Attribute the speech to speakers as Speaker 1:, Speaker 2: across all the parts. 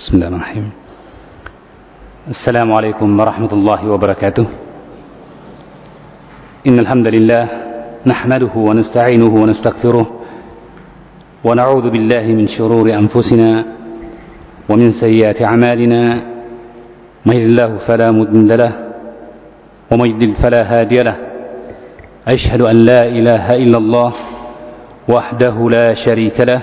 Speaker 1: بسم الله الرحمن الرحيم. السلام عليكم ورحمة الله وبركاته. إن الحمد لله نحمده ونستعينه ونستغفره ونعوذ بالله من شرور أنفسنا ومن سيئات أعمالنا. من الله فلا مضل له ومن يضلل فلا هادي له. أشهد أن لا إله إلا الله وحده لا شريك له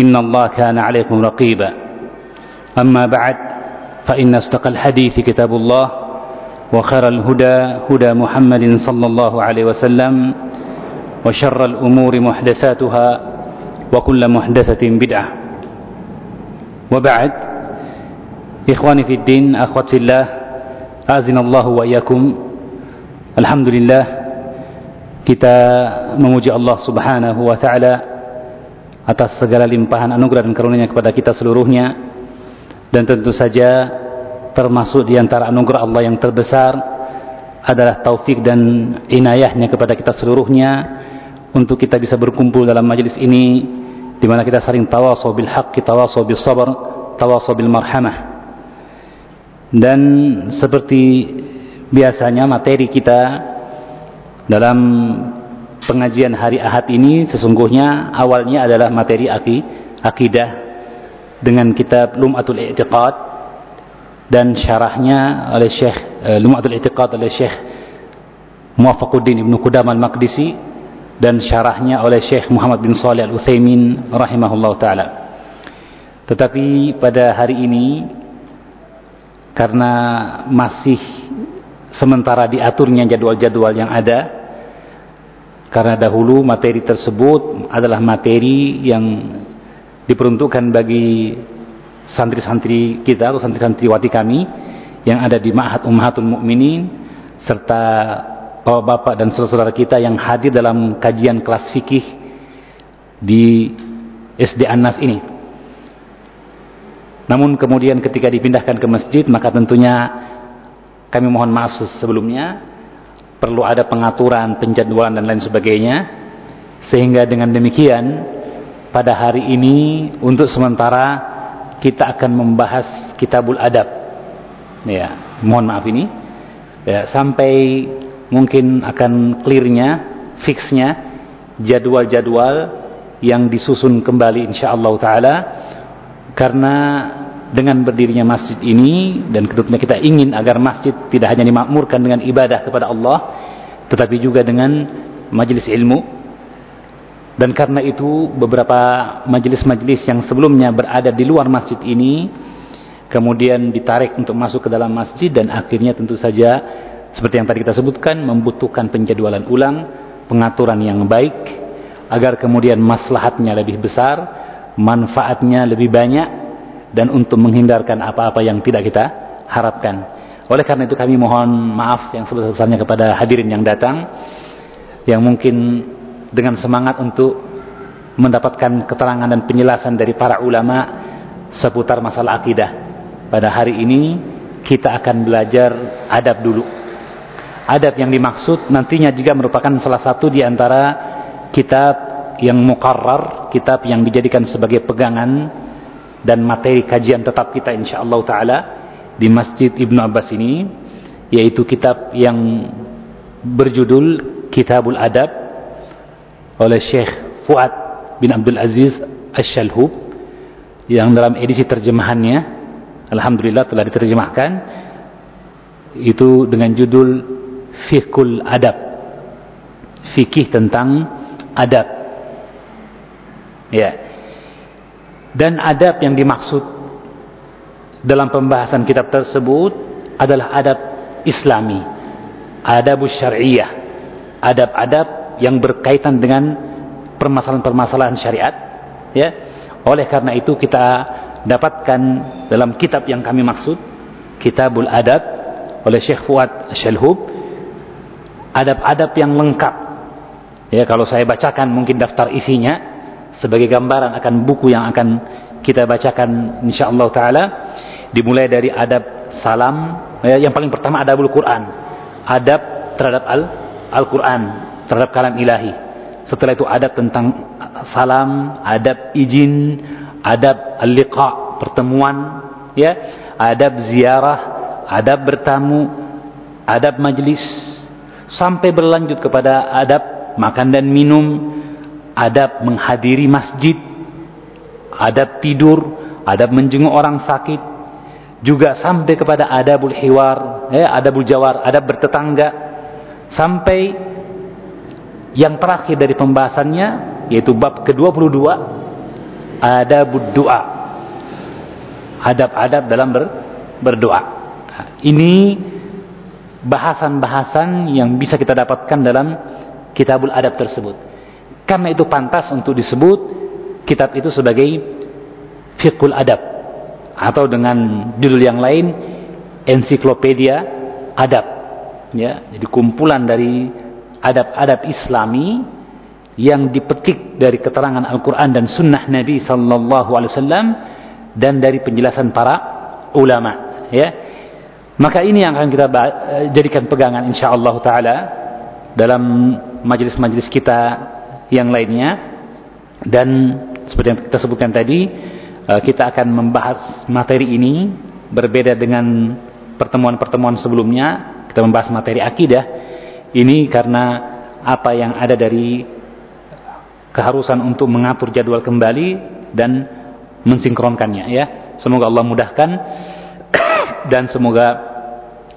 Speaker 1: إن الله كان عليكم رقيبا. أما بعد فإن أصدق الحديث كتاب الله وخير الهدى هدى محمد صلى الله عليه وسلم وشر الأمور محدثاتها وكل محدثة بدعة. وبعد إخواني في الدين أخوات في الله أذن الله وإياكم. الحمد لله kita memuji Allah subhanahu wa ta'ala. Atas segala limpahan anugerah dan karunia kepada kita seluruhnya. Dan tentu saja termasuk di antara anugerah Allah yang terbesar adalah taufik dan inayahnya kepada kita seluruhnya untuk kita bisa berkumpul dalam majelis ini di mana kita saling tawasaw bil haqq tawasaw bis sabr tawasaw bil marhamah. Dan seperti biasanya materi kita dalam pengajian hari Ahad ini sesungguhnya awalnya adalah materi aki, akidah dengan kitab Lum'atul I'tiqad dan syarahnya oleh Syekh uh, Lum'atul I'tiqad oleh Syekh Muwafaquddin Ibnu Qudam Al-Maqdisi dan syarahnya oleh Syekh Muhammad bin Shalih Al-Utsaimin rahimahullah taala. Tetapi pada hari ini karena masih sementara diaturnya jadwal-jadwal yang ada karena dahulu materi tersebut adalah materi yang diperuntukkan bagi santri-santri kita atau santri-santriwati kami yang ada di Ma'had Ummahatul Mukminin serta bapak-bapak dan saudara-saudara kita yang hadir dalam kajian kelas fikih di SD Anas ini. Namun kemudian ketika dipindahkan ke masjid maka tentunya kami mohon maaf sebelumnya perlu ada pengaturan, penjadwalan dan lain sebagainya. Sehingga dengan demikian pada hari ini untuk sementara kita akan membahas kitabul adab. Ya mohon maaf ini. Ya sampai mungkin akan clearnya fixnya jadwal-jadwal yang disusun kembali insyaallah taala. Karena dengan berdirinya masjid ini dan tentunya kita ingin agar masjid tidak hanya dimakmurkan dengan ibadah kepada Allah tetapi juga dengan majelis ilmu. Dan karena itu beberapa majelis-majelis yang sebelumnya berada di luar masjid ini kemudian ditarik untuk masuk ke dalam masjid dan akhirnya tentu saja seperti yang tadi kita sebutkan membutuhkan penjadwalan ulang pengaturan yang baik agar kemudian maslahatnya lebih besar manfaatnya lebih banyak dan untuk menghindarkan apa-apa yang tidak kita harapkan. Oleh karena itu kami mohon maaf yang sebesar-besarnya kepada hadirin yang datang yang mungkin dengan semangat untuk mendapatkan keterangan dan penjelasan dari para ulama seputar masalah akidah. Pada hari ini kita akan belajar adab dulu. Adab yang dimaksud nantinya juga merupakan salah satu di antara kitab yang mukarrar, kitab yang dijadikan sebagai pegangan dan materi kajian tetap kita insyaallah taala di Masjid Ibnu Abbas ini yaitu kitab yang berjudul Kitabul Adab oleh Syekh Fuad bin Abdul Aziz Asy-Shalhub yang dalam edisi terjemahannya alhamdulillah telah diterjemahkan itu dengan judul Fiqhul Adab. Fikih tentang adab. Ya dan adab yang dimaksud dalam pembahasan kitab tersebut adalah adab islami adab syariah adab-adab yang berkaitan dengan permasalahan-permasalahan syariat ya. Oleh karena itu kita dapatkan dalam kitab yang kami maksud Kitabul Adab oleh Syekh Fuad Syalhub adab-adab yang lengkap. Ya kalau saya bacakan mungkin daftar isinya sebagai gambaran akan buku yang akan kita bacakan insyaallah taala. Dimulai dari adab salam ya, yang paling pertama adabul Quran. Adab terhadap al Al-Quran terhadap kalam ilahi. Setelah itu adab tentang salam adab izin adab al-liqa pertemuan ya. Adab ziarah adab bertamu adab majlis. Sampai berlanjut kepada adab makan dan minum adab menghadiri masjid. Adab tidur. Adab menjenguk orang sakit. Juga sampai kepada adabul hiwar ya adabul jawar adab bertetangga. Sampai yang terakhir dari pembahasannya yaitu bab ke-22 ada doa adab-adab dalam ber, berdoa. Ini bahasan-bahasan yang bisa kita dapatkan dalam kitabul adab tersebut karena itu pantas untuk disebut kitab itu sebagai fiqhul adab atau dengan judul yang lain ensiklopedia adab. Ya jadi kumpulan dari adab-adab Islami yang dipetik dari keterangan Al-Quran dan Sunnah Nabi Sallallahu Alaihi Wasallam dan dari penjelasan para ulama. Ya maka ini yang akan kita jadikan pegangan insya Allah Taala dalam majelis-majelis kita yang lainnya. Dan seperti yang kita sebutkan tadi eh, kita akan membahas materi ini berbeda dengan pertemuan-pertemuan sebelumnya. Kita membahas materi akidah ini karena apa yang ada dari keharusan untuk mengatur jadwal kembali dan mensinkronkannya ya. Semoga Allah mudahkan dan semoga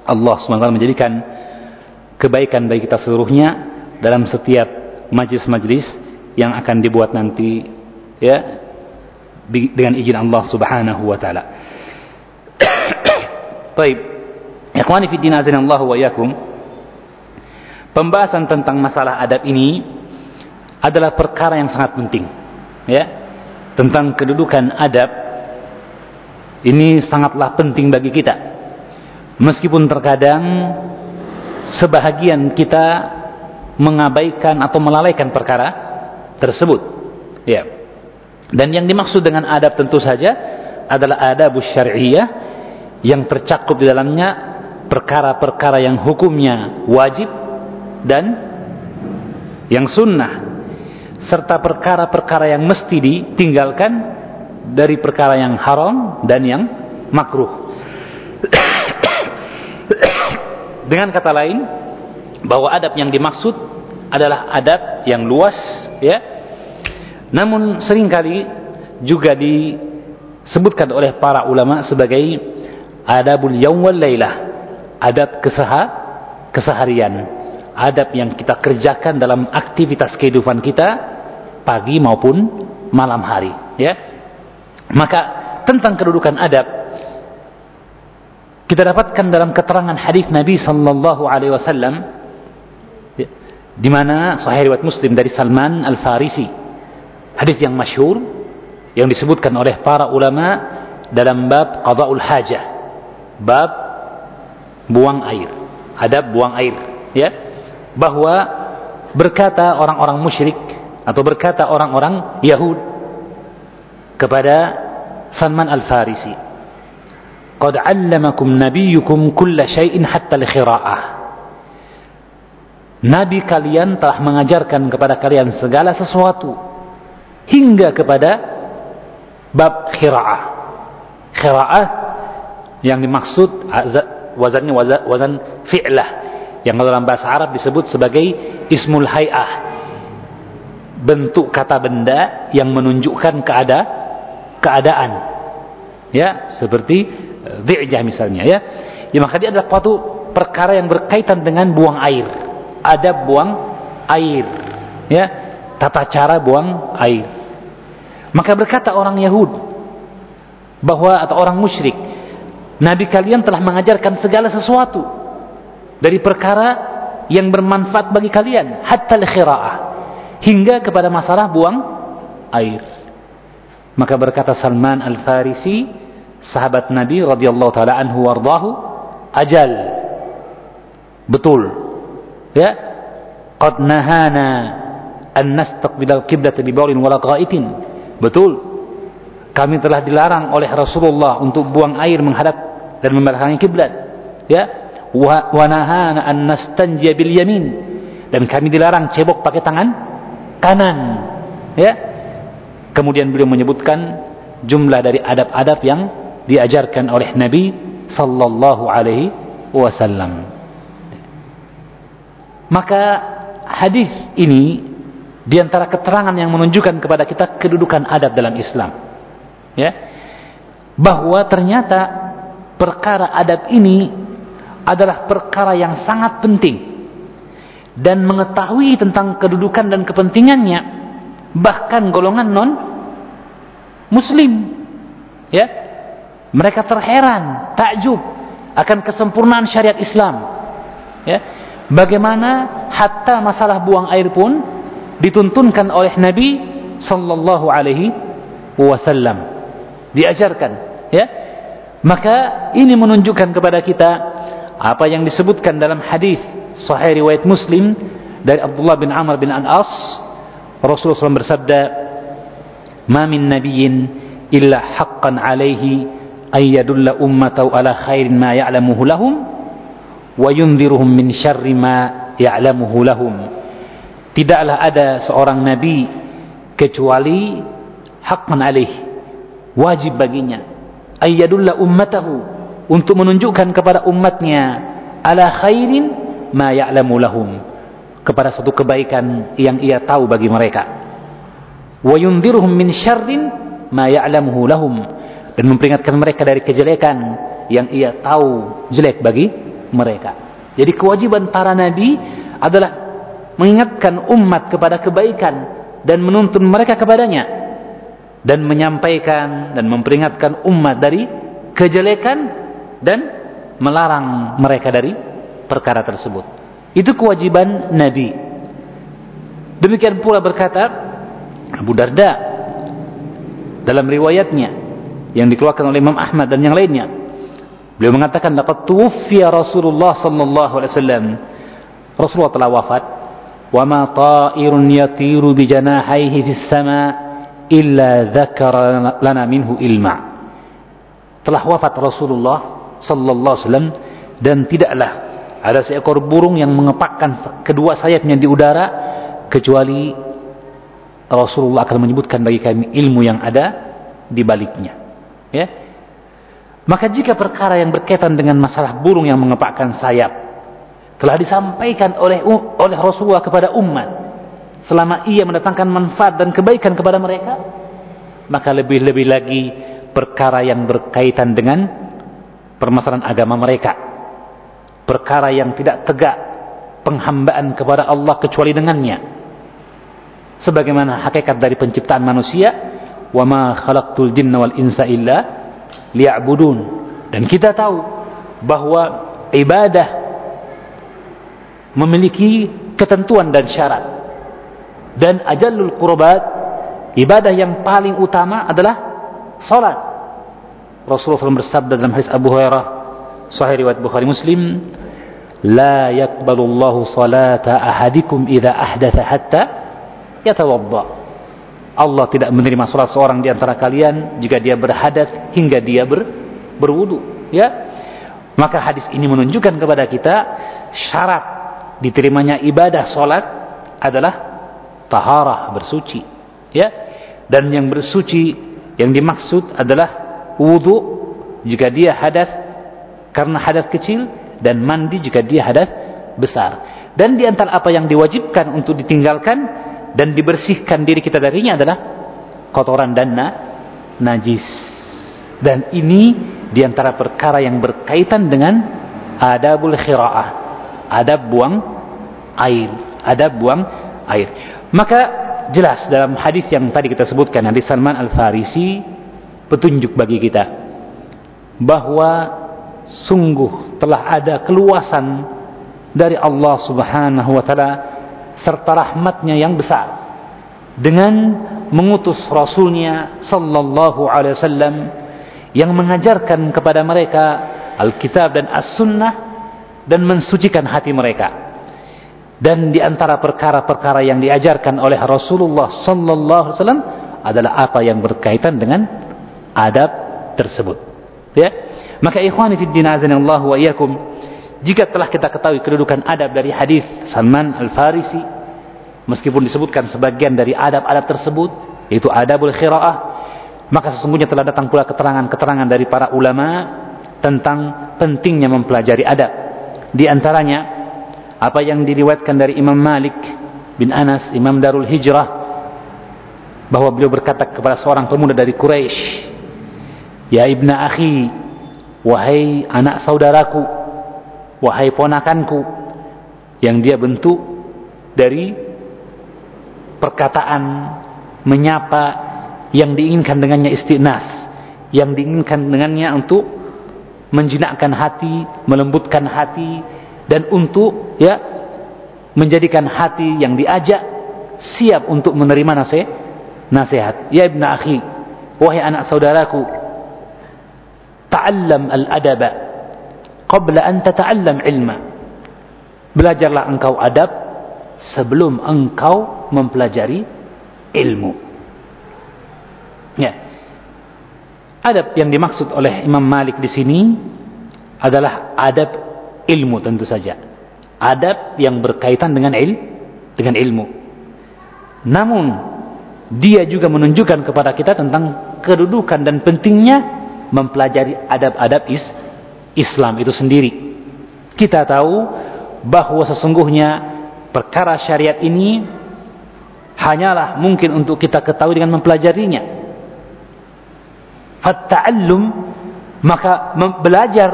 Speaker 1: Allah SWT menjadikan kebaikan bagi kita seluruhnya dalam setiap majlis-majlis yang akan dibuat nanti ya dengan izin Allah Subhanahu wa taala. Baik. Ikhwani fi din Allah wa yakum. Pembahasan tentang masalah adab ini adalah perkara yang sangat penting. Ya. Tentang kedudukan adab ini sangatlah penting bagi kita. Meskipun terkadang sebahagian kita mengabaikan atau melalaikan perkara tersebut. Ya. Dan yang dimaksud dengan adab tentu saja adalah adab syariah yang tercakup di dalamnya perkara-perkara yang hukumnya wajib dan yang sunnah serta perkara-perkara yang mesti ditinggalkan dari perkara yang haram dan yang makruh dengan kata lain bahwa adab yang dimaksud adalah adab yang luas ya. Namun sering kali juga disebutkan oleh para ulama sebagai adabul yaum wal lailah adab kesaha, keseharian adab yang kita kerjakan dalam aktivitas kehidupan kita pagi maupun malam hari ya. Maka tentang kedudukan adab kita dapatkan dalam keterangan hadis Nabi sallallahu alaihi wasallam di mana sahih riwayat Muslim dari Salman Al-Farisi. Hadis yang masyhur yang disebutkan oleh para ulama dalam bab qadaul hajah. Bab buang air. Adab buang air. Ya. Bahwa berkata orang-orang musyrik atau berkata orang-orang Yahud kepada Salman Al-Farisi qad 'allamakum nabiyyukum kulla syai'in hatta al-khira'ah Nabi kalian telah mengajarkan kepada kalian segala sesuatu hingga kepada bab khira'ah. Khira'ah yang dimaksud wazannya wazan, wazan fi'lah yang dalam bahasa Arab disebut sebagai ismul hay'ah. Bentuk kata benda yang menunjukkan keada keadaan. Ya seperti eh, dhi'jah misalnya ya. Ya maka dia adalah suatu perkara yang berkaitan dengan buang air ada buang air. Ya tata cara buang air. Maka berkata orang Yahud bahwa atau orang musyrik Nabi kalian telah mengajarkan segala sesuatu dari perkara yang bermanfaat bagi kalian hatta al-khira'ah hingga kepada masalah buang air. Maka berkata Salman Al-Farisi sahabat Nabi radhiyallahu taala anhu wardahu ajal. Betul ya. Qad nahana an nastaqbilal qiblata bi bawlin wala qa'itin betul. Kami telah dilarang oleh Rasulullah untuk buang air menghadap dan membelakangi kiblat. Ya. Wa nahana an nastanjiya bil yamin. Dan kami dilarang cebok pakai tangan kanan. Ya. Kemudian beliau menyebutkan jumlah dari adab-adab yang diajarkan oleh Nabi sallallahu alaihi wasallam. Maka hadis ini di antara keterangan yang menunjukkan kepada kita kedudukan adab dalam Islam. Ya. Bahwa ternyata perkara adab ini adalah perkara yang sangat penting dan mengetahui tentang kedudukan dan kepentingannya bahkan golongan non muslim ya mereka terheran, takjub akan kesempurnaan syariat Islam. Ya. Bagaimana hatta masalah buang air pun dituntunkan oleh Nabi sallallahu alaihi wasallam. Diajarkan, ya. Maka ini menunjukkan kepada kita apa yang disebutkan dalam hadis sahih riwayat Muslim dari Abdullah bin Amr bin Al-As Rasulullah SAW bersabda "Ma min nabiyyin illa haqqan alaihi ay yadulla ummatahu ala khairin ma ya'lamuhu lahum yundhiruhum min syarri ma ya'lamuhu lahum. Tidaklah ada seorang nabi kecuali haqqan alaih wajib baginya. Ay yadulla ummatahu untuk menunjukkan kepada umatnya ala khairin ma ya'lamu lahum. Kepada satu kebaikan yang ia tahu bagi mereka. Wa yundhiruhum min syarrin ma ya'lamuhu lahum. Dan memperingatkan mereka dari kejelekan yang ia tahu jelek bagi mereka. Jadi kewajiban para nabi adalah mengingatkan umat kepada kebaikan dan menuntun mereka kepadanya dan menyampaikan dan memperingatkan umat dari kejelekan dan melarang mereka dari perkara tersebut. Itu kewajiban nabi. Demikian pula berkata Abu Darda dalam riwayatnya yang dikeluarkan oleh Imam Ahmad dan yang lainnya. Beliau mengatakan laqad tuwfiya Rasulullah sallallahu alaihi wasallam. Rasulullah telah wafat. Wa ma ta'irun yatiru bi janahihi fis sama illa dzakara lana minhu ilma. Telah wafat Rasulullah sallallahu alaihi wasallam dan tidaklah ada seekor burung yang mengepakkan kedua sayapnya di udara kecuali Rasulullah akan menyebutkan bagi kami ilmu yang ada di baliknya. Ya. Maka jika perkara yang berkaitan dengan masalah burung yang mengepakkan sayap telah disampaikan oleh oleh Rasulullah kepada umat selama ia mendatangkan manfaat dan kebaikan kepada mereka, maka lebih-lebih lagi perkara yang berkaitan dengan permasalahan agama mereka. Perkara yang tidak tegak penghambaan kepada Allah kecuali dengannya. Sebagaimana hakikat dari penciptaan manusia wa ma khalaqtul jinna wal insa illa liya'budun. Dan kita tahu bahwa ibadah memiliki ketentuan dan syarat. Dan ajallul qurbat ibadah yang paling utama adalah salat. Rasulullah SAW bersabda dalam hadis Abu Hurairah sahih riwayat Bukhari Muslim la yaqbalullahu salata ahadikum idza ahdatha hatta yatawadda Allah tidak menerima salat seorang di antara kalian jika dia berhadas hingga dia ber, berwudu ya. Maka hadis ini menunjukkan kepada kita syarat diterimanya ibadah salat adalah taharah bersuci ya. Dan yang bersuci yang dimaksud adalah wudu jika dia hadas karena hadas kecil dan mandi jika dia hadas besar. Dan di antara apa yang diwajibkan untuk ditinggalkan dan dibersihkan diri kita darinya adalah kotoran dan na, najis. Dan ini di antara perkara yang berkaitan dengan adabul khira'ah. Adab buang air. Adab buang air. Maka jelas dalam hadis yang tadi kita sebutkan hadis Salman Al-Farisi petunjuk bagi kita bahwa sungguh telah ada keluasan dari Allah Subhanahu wa taala serta rahmatnya yang besar dengan mengutus rasulnya sallallahu alaihi wasallam yang mengajarkan kepada mereka Alkitab dan As-Sunnah dan mensucikan hati mereka. Dan di antara perkara-perkara yang diajarkan oleh Rasulullah sallallahu alaihi wasallam adalah apa yang berkaitan dengan adab tersebut. Ya. Maka ikhwani fi din Allah wa iyyakum, jika telah kita ketahui kedudukan adab dari hadis Salman Al-Farisi, meskipun disebutkan sebagian dari adab-adab tersebut, yaitu adabul khiraah, maka sesungguhnya telah datang pula keterangan-keterangan dari para ulama tentang pentingnya mempelajari adab. Di antaranya apa yang diriwayatkan dari Imam Malik bin Anas, Imam Darul Hijrah bahwa beliau berkata kepada seorang pemuda dari Quraisy, "Ya ibna akhi, wahai anak saudaraku, wahai ponakanku yang dia bentuk dari perkataan menyapa yang diinginkan dengannya istinas yang diinginkan dengannya untuk menjinakkan hati melembutkan hati dan untuk ya menjadikan hati yang diajak siap untuk menerima nasihat nasihat. Ya ibnu akhi wahai anak saudaraku ta'allam al-adaba qabla an tata'allam ilma. Belajarlah engkau adab sebelum engkau mempelajari ilmu Ya. Adab yang dimaksud oleh Imam Malik di sini adalah adab ilmu tentu saja. Adab yang berkaitan dengan il dengan ilmu. Namun dia juga menunjukkan kepada kita tentang kedudukan dan pentingnya mempelajari adab-adab is Islam itu sendiri. Kita tahu bahwa sesungguhnya perkara syariat ini hanyalah mungkin untuk kita ketahui dengan mempelajarinya Fatta'allum maka belajar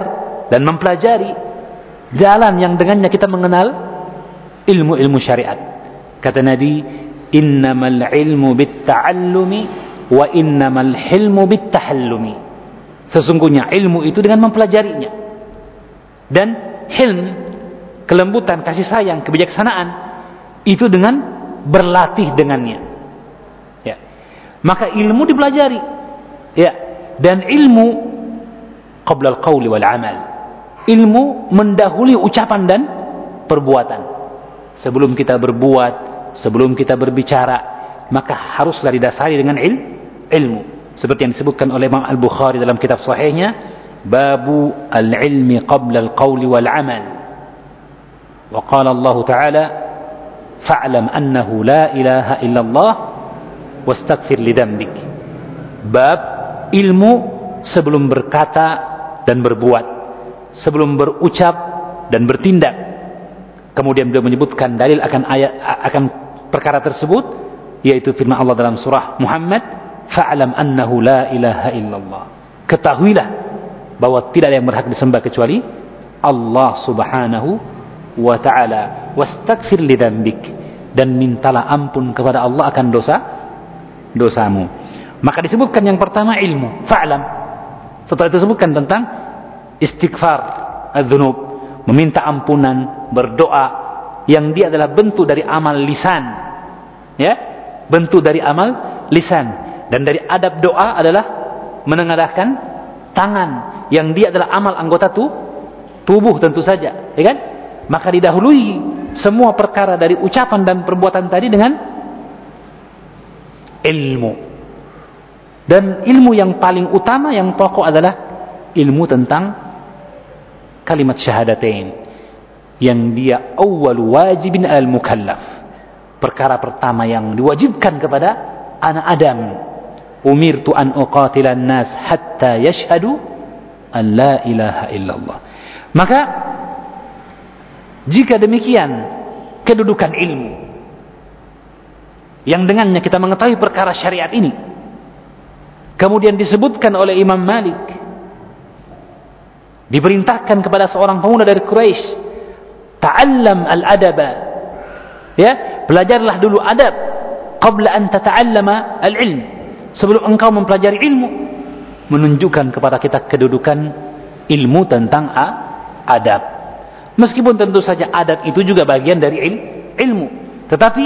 Speaker 1: dan mempelajari jalan yang dengannya kita mengenal ilmu-ilmu syariat. Kata Nabi, "Innamal ilmu bitta'allumi wa innamal hilmu bittahallumi." Sesungguhnya ilmu itu dengan mempelajarinya. Dan hilm, kelembutan, kasih sayang, kebijaksanaan itu dengan berlatih dengannya. Ya. Maka ilmu dipelajari. Ya, dan ilmu qabla al-qauli wal amal ilmu mendahului ucapan dan perbuatan sebelum kita berbuat sebelum kita berbicara maka haruslah didasari dengan il ilmu seperti yang disebutkan oleh Imam Al-Bukhari dalam kitab sahihnya babu al-ilmi qabla al-qauli wal amal qala Allah ta'ala fa'lam annahu la ilaha illallah wastaghfir li dhanbik bab ilmu sebelum berkata dan berbuat, sebelum berucap dan bertindak. Kemudian beliau menyebutkan dalil akan ayat akan perkara tersebut yaitu firman Allah dalam surah Muhammad, "Fa'lam annahu la ilaha illallah." Ketahuilah bahwa tidak ada yang berhak disembah kecuali Allah Subhanahu wa taala. Wastaghfir li dan mintalah ampun kepada Allah akan dosa dosamu. Maka disebutkan yang pertama ilmu, fa'lam. Setelah itu disebutkan tentang istighfar, adzunub, meminta ampunan, berdoa yang dia adalah bentuk dari amal lisan. Ya, bentuk dari amal lisan dan dari adab doa adalah menengadahkan tangan yang dia adalah amal anggota tu, tubuh tentu saja, ya kan? Maka didahului semua perkara dari ucapan dan perbuatan tadi dengan ilmu. Dan ilmu yang paling utama yang pokok adalah ilmu tentang kalimat syahadatain yang dia awal wajibin al mukallaf. Perkara pertama yang diwajibkan kepada anak Adam. Umirtu an uqatilan nas hatta yashhadu an la ilaha illallah. Maka jika demikian kedudukan ilmu yang dengannya kita mengetahui perkara syariat ini Kemudian disebutkan oleh Imam Malik diperintahkan kepada seorang pemuda dari Quraisy, "Ta'allam al-adaba." Ya, belajarlah dulu adab qabla an tata'allama al-ilm. Sebelum engkau mempelajari ilmu, menunjukkan kepada kita kedudukan ilmu tentang adab. Meskipun tentu saja adab itu juga bagian dari il ilmu, tetapi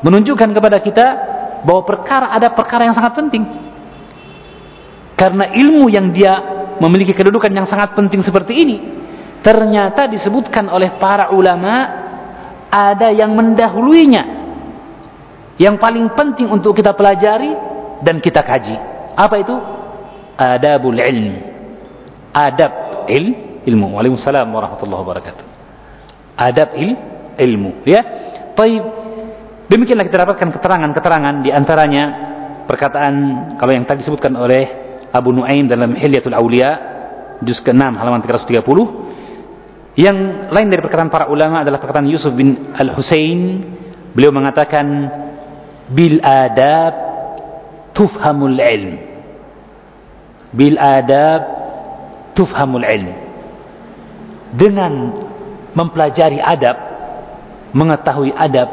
Speaker 1: menunjukkan kepada kita bahwa perkara ada perkara yang sangat penting Karena ilmu yang dia memiliki kedudukan yang sangat penting seperti ini, ternyata disebutkan oleh para ulama ada yang mendahuluinya. Yang paling penting untuk kita pelajari dan kita kaji. Apa itu? Adabul ilm. Adab il, ilmu. Waalaikumsalam warahmatullahi wabarakatuh. Adab il, ilmu. Ya. Taib. Demikianlah kita dapatkan keterangan-keterangan di antaranya perkataan kalau yang tadi disebutkan oleh Abu Nuaim dalam Hilyatul Aulia juz ke-6 halaman 330 yang lain dari perkataan para ulama adalah perkataan Yusuf bin Al-Husain beliau mengatakan bil adab tufhamul ilm bil adab tufhamul ilm dengan mempelajari adab mengetahui adab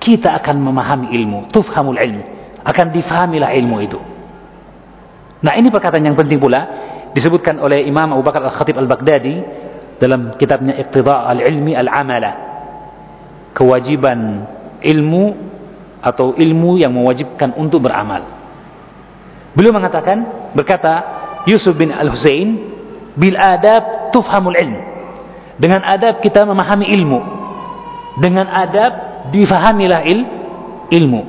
Speaker 1: kita akan memahami ilmu tufhamul ilmu akan difahamilah ilmu itu. Nah ini perkataan yang penting pula disebutkan oleh Imam Abu Bakar Al-Khatib Al-Baghdadi dalam kitabnya Iqtida' Al-Ilmi Al-Amala. Kewajiban ilmu atau ilmu yang mewajibkan untuk beramal. Beliau mengatakan berkata Yusuf bin Al-Husain bil adab tufhamul ilm. Dengan adab kita memahami ilmu. Dengan adab difahamilah il, ilmu.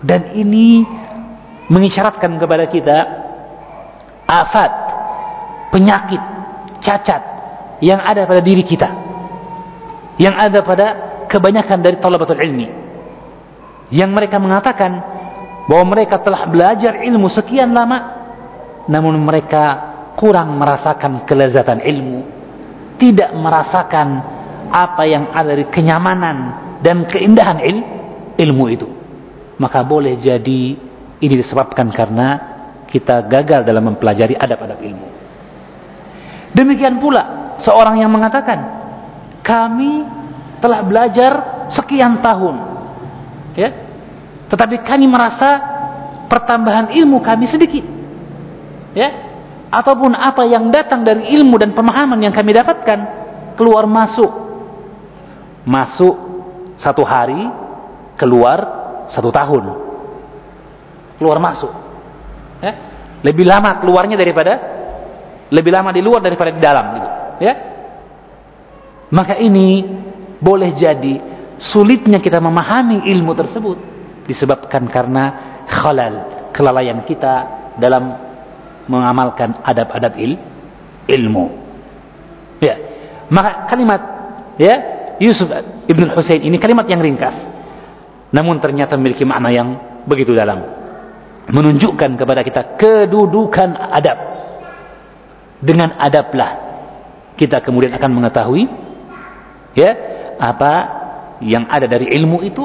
Speaker 1: Dan ini mengisyaratkan kepada kita afat penyakit cacat yang ada pada diri kita. Yang ada pada kebanyakan dari talabatul ilmi. Yang mereka mengatakan bahwa mereka telah belajar ilmu sekian lama namun mereka kurang merasakan kelezatan ilmu tidak merasakan apa yang ada dari kenyamanan dan keindahan il, ilmu itu. Maka boleh jadi ini disebabkan karena kita gagal dalam mempelajari adab-adab ilmu. Demikian pula seorang yang mengatakan, kami telah belajar sekian tahun, ya, tetapi kami merasa pertambahan ilmu kami sedikit, ya, ataupun apa yang datang dari ilmu dan pemahaman yang kami dapatkan keluar masuk, masuk satu hari keluar satu tahun. Keluar masuk. Ya? lebih lama keluarnya daripada lebih lama di luar daripada di dalam gitu. Ya? Maka ini boleh jadi sulitnya kita memahami ilmu tersebut disebabkan karena khalal kelalaian kita dalam mengamalkan adab-adab il, ilmu. Ya. Maka kalimat ya Yusuf ibn Husain ini kalimat yang ringkas. Namun ternyata memiliki makna yang begitu dalam. Menunjukkan kepada kita kedudukan adab. Dengan adablah kita kemudian akan mengetahui ya apa yang ada dari ilmu itu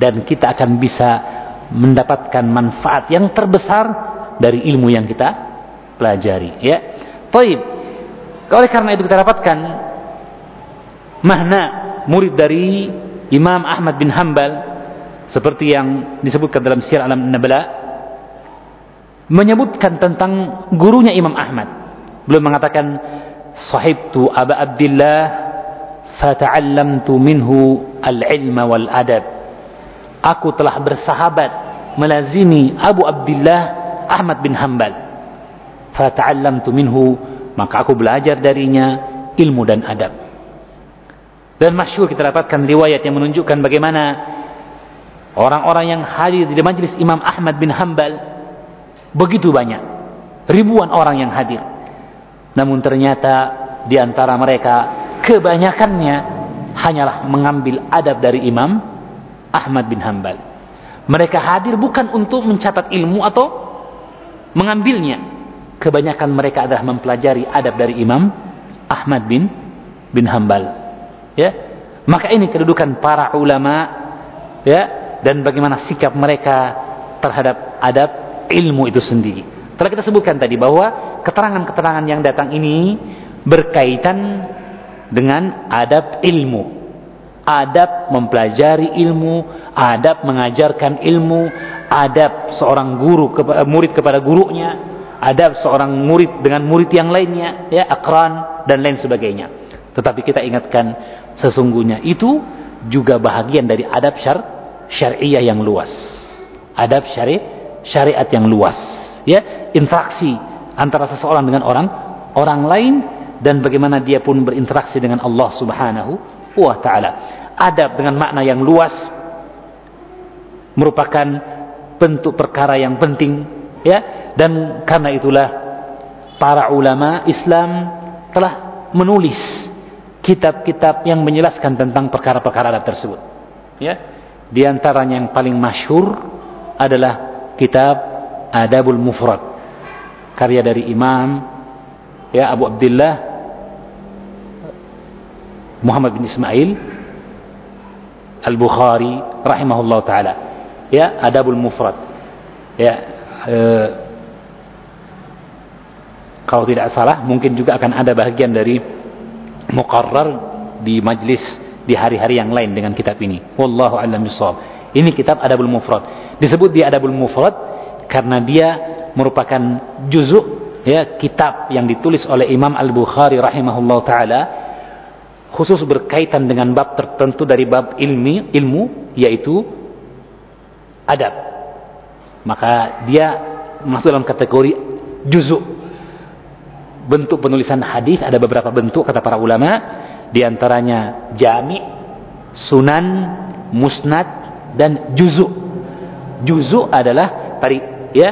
Speaker 1: dan kita akan bisa mendapatkan manfaat yang terbesar dari ilmu yang kita pelajari ya. Taib. Oleh karena itu kita dapatkan Mahna murid dari Imam Ahmad bin Hambal seperti yang disebutkan dalam Syiar Alam Nabla menyebutkan tentang gurunya Imam Ahmad belum mengatakan sahibtu Aba Abdullah fata'allamtu minhu al-ilma wal adab aku telah bersahabat melazimi Abu Abdullah Ahmad bin Hambal fata'allamtu minhu maka aku belajar darinya ilmu dan adab dan masyhur kita dapatkan riwayat yang menunjukkan bagaimana orang-orang yang hadir di majelis Imam Ahmad bin Hambal begitu banyak. Ribuan orang yang hadir. Namun ternyata di antara mereka kebanyakannya hanyalah mengambil adab dari Imam Ahmad bin Hambal. Mereka hadir bukan untuk mencatat ilmu atau mengambilnya. Kebanyakan mereka adalah mempelajari adab dari Imam Ahmad bin bin Hambal. Ya. Maka ini kedudukan para ulama ya dan bagaimana sikap mereka terhadap adab ilmu itu sendiri. Telah kita sebutkan tadi bahwa keterangan-keterangan yang datang ini berkaitan dengan adab ilmu adab mempelajari ilmu adab mengajarkan ilmu adab seorang guru murid kepada gurunya adab seorang murid dengan murid yang lainnya ya akran dan lain sebagainya tetapi kita ingatkan sesungguhnya itu juga bahagian dari adab syar syariah yang luas. Adab syari syariat yang luas, ya interaksi antara seseorang dengan orang orang lain dan bagaimana dia pun berinteraksi dengan Allah Subhanahu wa taala. Adab dengan makna yang luas merupakan bentuk perkara yang penting ya dan karena itulah para ulama Islam telah menulis kitab-kitab yang menjelaskan tentang perkara-perkara adab tersebut ya di antaranya yang paling masyhur adalah kitab Adabul Mufrad karya dari Imam ya Abu Abdullah Muhammad bin Ismail Al-Bukhari rahimahullah taala. Ya Adabul Mufrad. Ya e, kalau tidak salah mungkin juga akan ada bagian dari muqarrar di majlis di hari-hari yang lain dengan kitab ini. Wallahu a'lam bishawab. Ini kitab Adabul Mufrad. Disebut di Adabul Mufrad karena dia merupakan juzuk ya kitab yang ditulis oleh Imam Al-Bukhari rahimahullah taala khusus berkaitan dengan bab tertentu dari bab ilmi ilmu yaitu adab. Maka dia masuk dalam kategori juzuk. Bentuk penulisan hadis ada beberapa bentuk kata para ulama. Di antaranya jami sunan musnad dan juzuk. Juzuk adalah tadi ya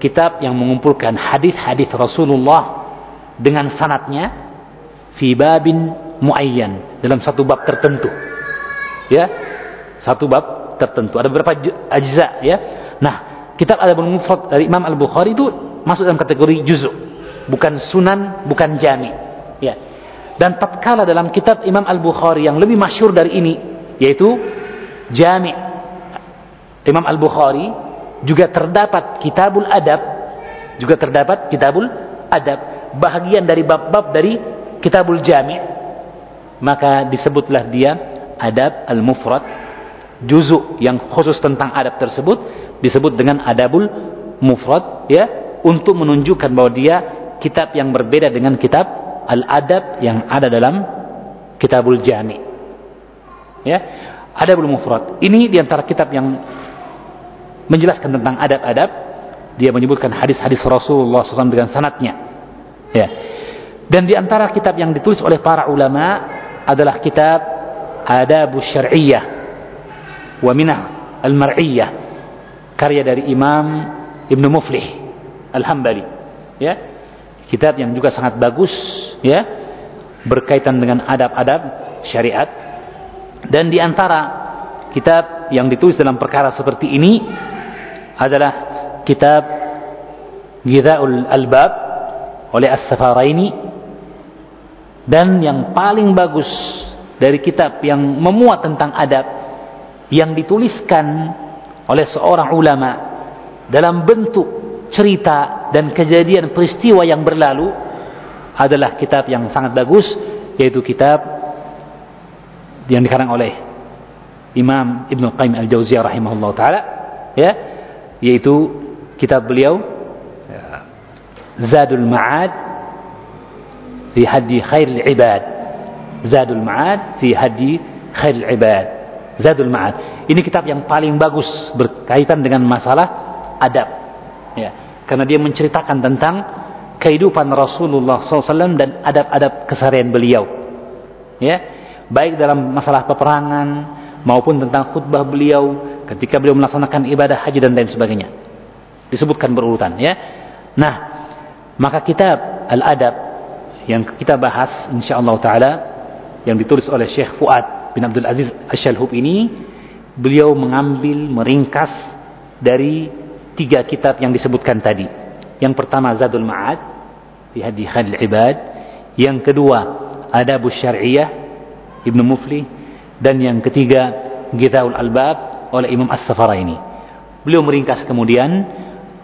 Speaker 1: kitab yang mengumpulkan hadis-hadis Rasulullah dengan sanatnya fi babin muayyan dalam satu bab tertentu. Ya. Satu bab tertentu. Ada beberapa ajza ya. Nah, kitab Adabul Mufrad dari Imam Al-Bukhari itu masuk dalam kategori juzuk, bukan sunan, bukan jami. Ya. Dan tatkala dalam kitab Imam Al-Bukhari yang lebih masyhur dari ini yaitu Jami. Imam Al-Bukhari juga terdapat kitabul adab juga terdapat kitabul adab bahagian dari bab-bab dari kitabul jami' maka disebutlah dia adab al-mufrad. Juzuk yang khusus tentang adab tersebut disebut dengan adabul mufrad ya untuk menunjukkan bahwa dia kitab yang berbeda dengan kitab al-adab yang ada dalam kitabul jami' ya. Adabul mufrad. Ini di antara kitab yang menjelaskan tentang adab-adab. Dia menyebutkan hadis-hadis Rasulullah SAW dengan sanatnya ya. Dan di antara kitab yang ditulis oleh para ulama adalah kitab Adab Syar'iyyah wa Minah Al-Mar'iyyah karya dari Imam Ibn Muflih Al-Hambali ya. Kitab yang juga sangat bagus ya berkaitan dengan adab-adab syariat. Dan di antara kitab yang ditulis dalam perkara seperti ini adalah kitab Ghidaul Albab oleh As-Safaraini dan yang paling bagus dari kitab yang memuat tentang adab yang dituliskan oleh seorang ulama dalam bentuk cerita dan kejadian peristiwa yang berlalu adalah kitab yang sangat bagus yaitu kitab yang dikarang oleh Imam Ibn Qayyim Al-Jauziyah rahimahullah taala ya yaitu kitab beliau ya, Zadul Ma'ad fi Hadi Khairul Ibad Zadul Ma'ad fi Hadi Khairul Ibad Zadul Ma'ad ini kitab yang paling bagus berkaitan dengan masalah adab. Ya. Karena dia menceritakan tentang kehidupan Rasulullah SAW dan adab-adab keseharian beliau. Ya. Baik dalam masalah peperangan maupun tentang khutbah beliau ketika beliau melaksanakan ibadah haji dan lain sebagainya. Disebutkan berurutan ya. Nah, maka kitab Al-Adab yang kita bahas insyaallah taala yang ditulis oleh Syekh Fuad bin Abdul Aziz Asy-Syalhub ini beliau mengambil meringkas dari tiga kitab yang disebutkan tadi. Yang pertama Zadul Ma'ad fi Hadi Khalil Ibad, yang kedua Adabus Syar'iyyah Ibnu Mufli dan yang ketiga Gitaul Albab oleh Imam As-Safaraini. Beliau meringkas kemudian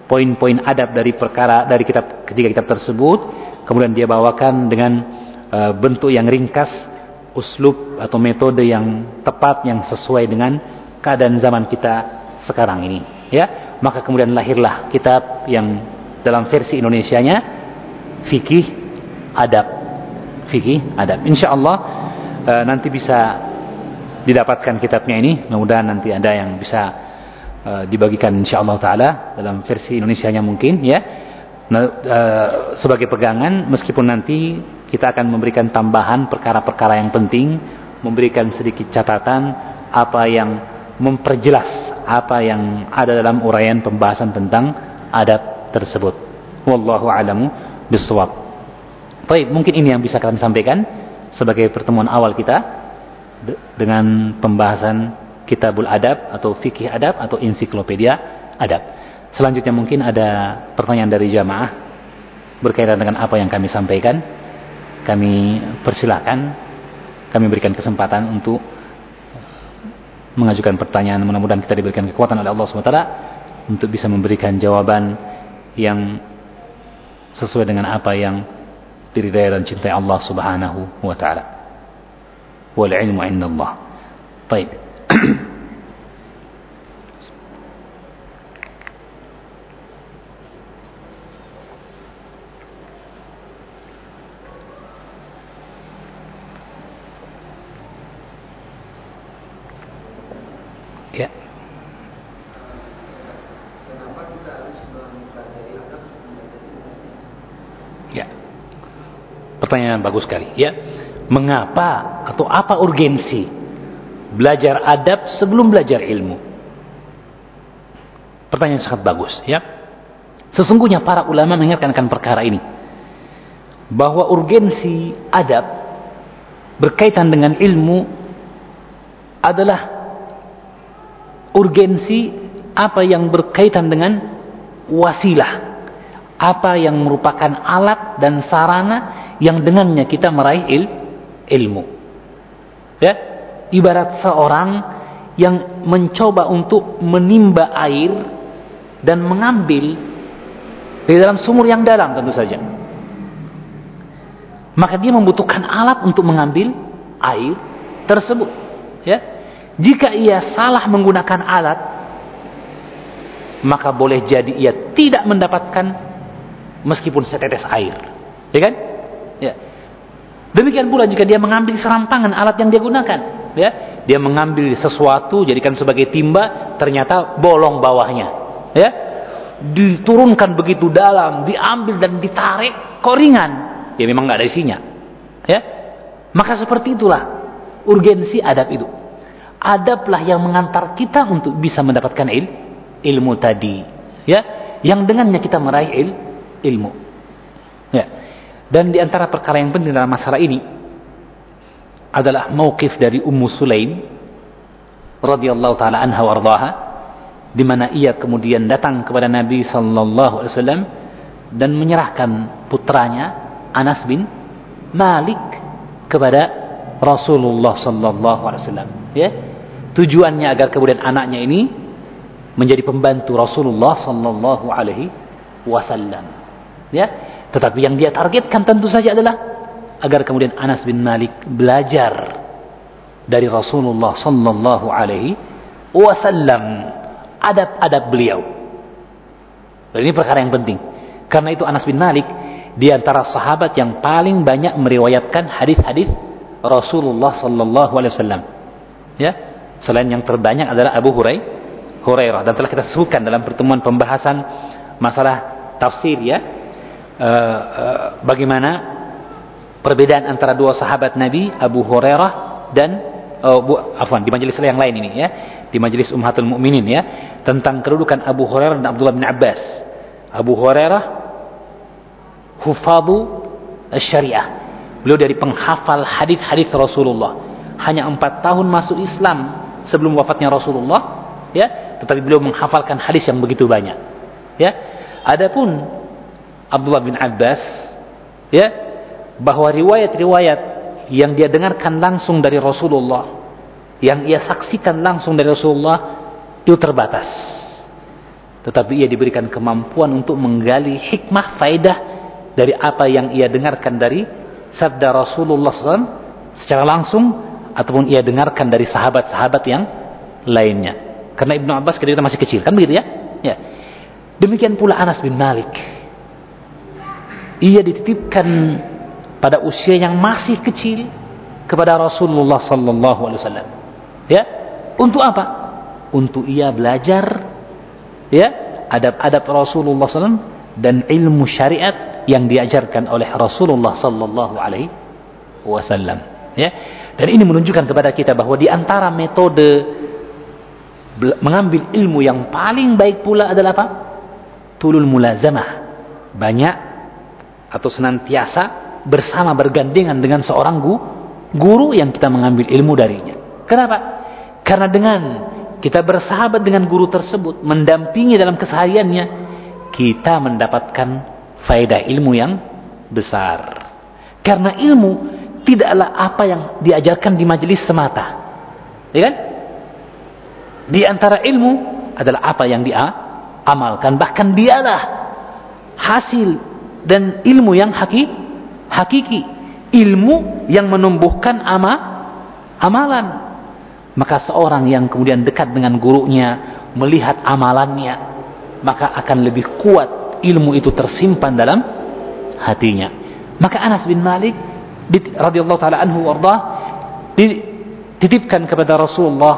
Speaker 1: poin-poin adab dari perkara dari kitab ketiga kitab tersebut, kemudian dia bawakan dengan uh, bentuk yang ringkas, uslub atau metode yang tepat yang sesuai dengan keadaan zaman kita sekarang ini, ya. Maka kemudian lahirlah kitab yang dalam versi Indonesianya fikih adab. Fikih adab. Insyaallah uh, nanti bisa didapatkan kitabnya ini mudah-mudahan nanti ada yang bisa uh, dibagikan insyaallah taala dalam versi Indonesianya mungkin ya. Nah, uh, sebagai pegangan meskipun nanti kita akan memberikan tambahan perkara-perkara yang penting, memberikan sedikit catatan apa yang memperjelas apa yang ada dalam uraian pembahasan tentang adab tersebut. Wallahu a'lamu bissawab. Baik, mungkin ini yang bisa kami sampaikan sebagai pertemuan awal kita dengan pembahasan kitabul adab atau fikih adab atau ensiklopedia adab. Selanjutnya mungkin ada pertanyaan dari jamaah berkaitan dengan apa yang kami sampaikan. Kami persilahkan, kami berikan kesempatan untuk mengajukan pertanyaan. Mudah-mudahan kita diberikan kekuatan oleh Allah SWT untuk bisa memberikan jawaban yang sesuai dengan apa yang diridai dan cintai Allah Subhanahu wa taala. Wal ilmu indallah. Baik. Ya. Ya. Pertanyaan bagus sekali. Ya. Mengapa atau apa urgensi belajar adab sebelum belajar ilmu? Pertanyaan sangat bagus, ya. Sesungguhnya para ulama mengingatkan perkara ini bahwa urgensi adab berkaitan dengan ilmu adalah urgensi apa yang berkaitan dengan wasilah apa yang merupakan alat dan sarana yang dengannya kita meraih il, ilmu ya ibarat seorang yang mencoba untuk menimba air dan mengambil di dalam sumur yang dalam tentu saja maka dia membutuhkan alat untuk mengambil air tersebut ya jika ia salah menggunakan alat, maka boleh jadi ia tidak mendapatkan meskipun setetes air. Ya kan? Ya. Demikian pula jika dia mengambil serampangan alat yang dia gunakan, ya. Dia mengambil sesuatu jadikan sebagai timba, ternyata bolong bawahnya. Ya. Diturunkan begitu dalam, diambil dan ditarik, koringan. Ya memang nggak ada isinya. Ya. Maka seperti itulah urgensi adab itu adablah yang mengantar kita untuk bisa mendapatkan il, ilmu tadi ya yang dengannya kita meraih il, ilmu ya dan di antara perkara yang penting dalam masalah ini adalah mauqif dari Ummu Sulaim radhiyallahu taala anha wardaha di mana ia kemudian datang kepada Nabi sallallahu alaihi wasallam dan menyerahkan putranya Anas bin Malik kepada Rasulullah sallallahu alaihi wasallam ya Tujuannya agar kemudian anaknya ini menjadi pembantu Rasulullah sallallahu alaihi wasallam. Ya, tetapi yang dia targetkan tentu saja adalah agar kemudian Anas bin Malik belajar dari Rasulullah sallallahu alaihi wasallam adab-adab beliau. Dan ini perkara yang penting. Karena itu Anas bin Malik di antara sahabat yang paling banyak meriwayatkan hadis-hadis Rasulullah sallallahu alaihi wasallam. Ya, Selain yang terbanyak adalah Abu Hurairah dan telah kita sebutkan dalam pertemuan pembahasan masalah tafsir ya uh, uh, bagaimana perbedaan antara dua sahabat Nabi Abu Hurairah dan uh, bu, afwan di majelis yang lain ini ya di majelis Ummatul Mukminin ya tentang kedudukan Abu Hurairah dan Abdullah bin Abbas. Abu Hurairah hufadu syariah. Beliau dari penghafal hadis-hadis Rasulullah. Hanya empat tahun masuk Islam sebelum wafatnya Rasulullah ya tetapi beliau menghafalkan hadis yang begitu banyak ya adapun Abdullah bin Abbas ya bahwa riwayat-riwayat yang dia dengarkan langsung dari Rasulullah yang ia saksikan langsung dari Rasulullah itu terbatas tetapi ia diberikan kemampuan untuk menggali hikmah faedah dari apa yang ia dengarkan dari sabda Rasulullah SAW secara langsung ataupun ia dengarkan dari sahabat-sahabat yang lainnya. Karena Ibnu Abbas ketika masih kecil, kan begitu ya? Ya. Demikian pula Anas bin Malik. Ia dititipkan pada usia yang masih kecil kepada Rasulullah sallallahu alaihi wasallam. Ya. Untuk apa? Untuk ia belajar ya adab-adab Rasulullah SAW dan ilmu syariat yang diajarkan oleh Rasulullah Sallallahu Alaihi Wasallam. Ya, dan ini menunjukkan kepada kita bahwa di antara metode mengambil ilmu yang paling baik pula adalah apa? Tulul mulazamah. Banyak atau senantiasa bersama bergandengan dengan seorang guru yang kita mengambil ilmu darinya. Kenapa? Karena dengan kita bersahabat dengan guru tersebut, mendampingi dalam kesehariannya, kita mendapatkan faedah ilmu yang besar. Karena ilmu tidaklah apa yang diajarkan di majelis semata. Ya kan? Di antara ilmu adalah apa yang dia amalkan. Bahkan dialah hasil dan ilmu yang haki, hakiki. Ilmu yang menumbuhkan ama, amalan maka seorang yang kemudian dekat dengan gurunya melihat amalannya maka akan lebih kuat ilmu itu tersimpan dalam hatinya maka Anas bin Malik radhiyallahu taala anhu warda dititipkan kepada Rasulullah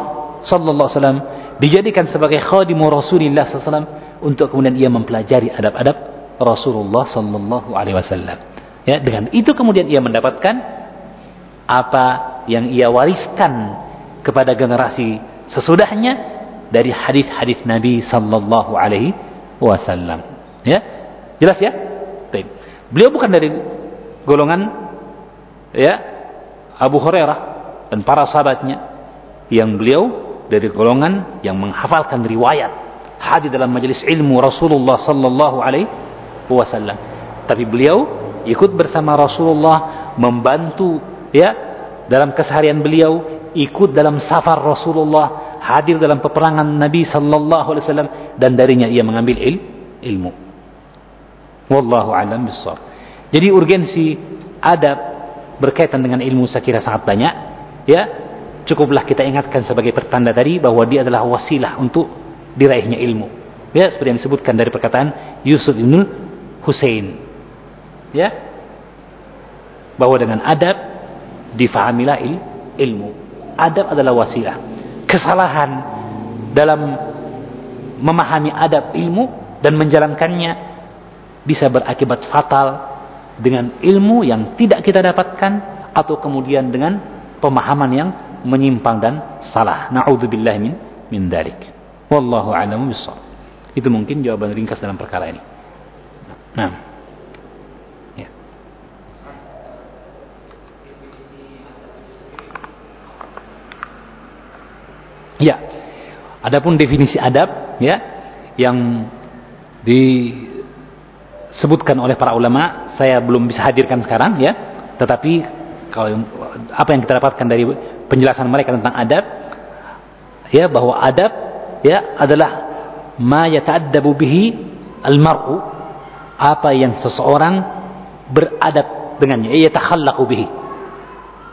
Speaker 1: sallallahu alaihi wasallam dijadikan sebagai khadimu Rasulullah sallallahu alaihi wasallam untuk kemudian ia mempelajari adab-adab Rasulullah sallallahu alaihi wasallam ya dengan itu kemudian ia mendapatkan apa yang ia wariskan kepada generasi sesudahnya dari hadis-hadis Nabi sallallahu alaihi wasallam. Ya? Jelas ya? Baik. Beliau bukan dari golongan ya Abu Hurairah dan para sahabatnya yang beliau dari golongan yang menghafalkan riwayat hadis dalam majelis ilmu Rasulullah sallallahu alaihi wasallam. Tapi beliau ikut bersama Rasulullah membantu ya dalam keseharian beliau ikut dalam safar Rasulullah, hadir dalam peperangan Nabi sallallahu alaihi wasallam dan darinya ia mengambil il ilmu. Wallahu a'lam bissawab. Jadi urgensi adab berkaitan dengan ilmu saya kira sangat banyak, ya. Cukuplah kita ingatkan sebagai pertanda tadi bahwa dia adalah wasilah untuk diraihnya ilmu. Ya, seperti yang disebutkan dari perkataan Yusuf bin Hussein. Ya. Bahwa dengan adab difahamilah il ilmu adab adalah wasilah. Kesalahan dalam memahami adab ilmu dan menjalankannya bisa berakibat fatal dengan ilmu yang tidak kita dapatkan atau kemudian dengan pemahaman yang menyimpang dan salah. Nauzubillah min min dalik. Wallahu a'lamu bissawab. Itu mungkin jawaban ringkas dalam perkara ini. Nah. Ya. Adapun definisi adab ya yang disebutkan oleh para ulama saya belum bisa hadirkan sekarang ya, tetapi kalau apa yang kita dapatkan dari penjelasan mereka tentang adab ya bahwa adab ya adalah ma yata'addabu bihi al-mar'u apa yang seseorang beradab dengannya. Ya takhallaqu bihi.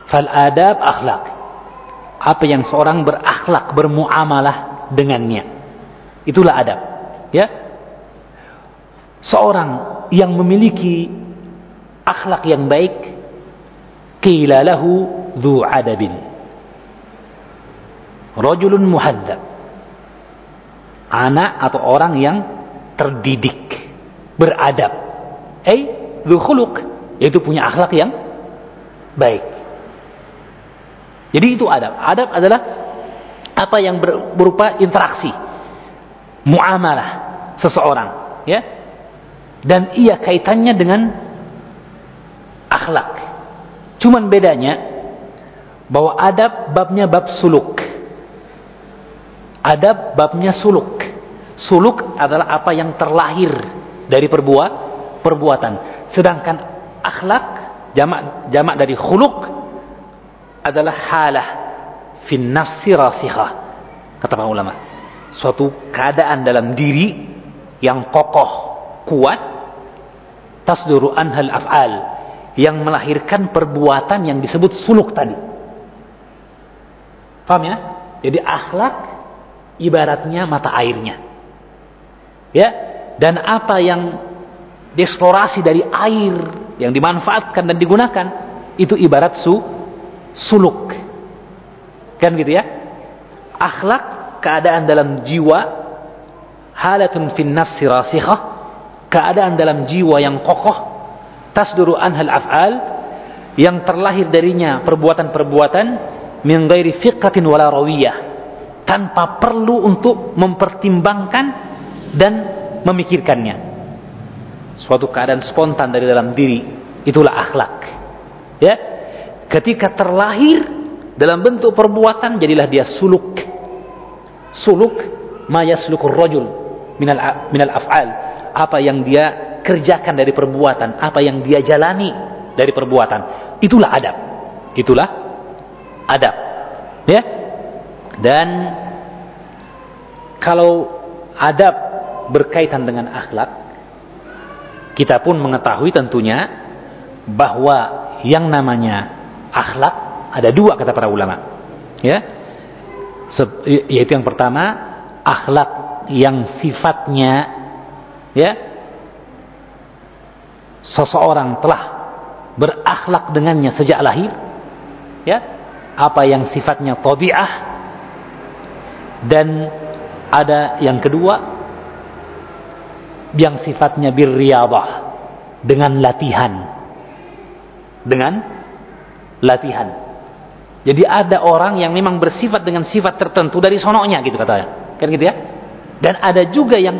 Speaker 1: Fal adab akhlaq apa yang seorang berakhlak bermuamalah dengannya. Itulah adab. Ya? Seorang yang memiliki akhlak yang baik qila lahu dhu adabin. Rajulun muhadzab anak atau orang yang terdidik beradab eh dhu khuluq yaitu punya akhlak yang baik jadi itu adab. Adab adalah apa yang berupa interaksi, muamalah seseorang, ya. Dan ia kaitannya dengan akhlak. Cuman bedanya bahwa adab babnya bab suluk. Adab babnya suluk. Suluk adalah apa yang terlahir dari perbuat perbuatan. Sedangkan akhlak jamak jamak dari khuluk adalah halah fin nafsi rasikhah kata para ulama. Suatu keadaan dalam diri yang kokoh kuat tasduru anhal af'al yang melahirkan perbuatan yang disebut suluk tadi. Paham ya? Jadi akhlak ibaratnya mata airnya. Ya dan apa yang dieksplorasi dari air yang dimanfaatkan dan digunakan itu ibarat su suluk. Kan gitu ya? Akhlak keadaan dalam jiwa halatun fin nafsi rasikhah keadaan dalam jiwa yang kokoh tasduru anhal af'al yang terlahir darinya perbuatan-perbuatan min ghairi fiqatin wala rawiyah. Tanpa perlu untuk mempertimbangkan dan memikirkannya. Suatu keadaan spontan dari dalam diri itulah akhlak. Ya? Ketika terlahir dalam bentuk perbuatan jadilah dia suluk. Suluk ma yaslukur rajul minal minal af'al. Apa yang dia kerjakan dari perbuatan apa yang dia jalani dari perbuatan. Itulah adab. Itulah adab. Ya? Dan kalau adab berkaitan dengan akhlak kita pun mengetahui tentunya bahwa yang namanya akhlak ada dua kata para ulama. Ya. Yaitu yang pertama akhlak yang sifatnya ya seseorang telah berakhlak dengannya sejak lahir ya apa yang sifatnya tabiah dan ada yang kedua yang sifatnya birriyadhah dengan latihan. Dengan latihan. Jadi ada orang yang memang bersifat dengan sifat tertentu dari sononya gitu katanya kan gitu ya? Dan ada juga yang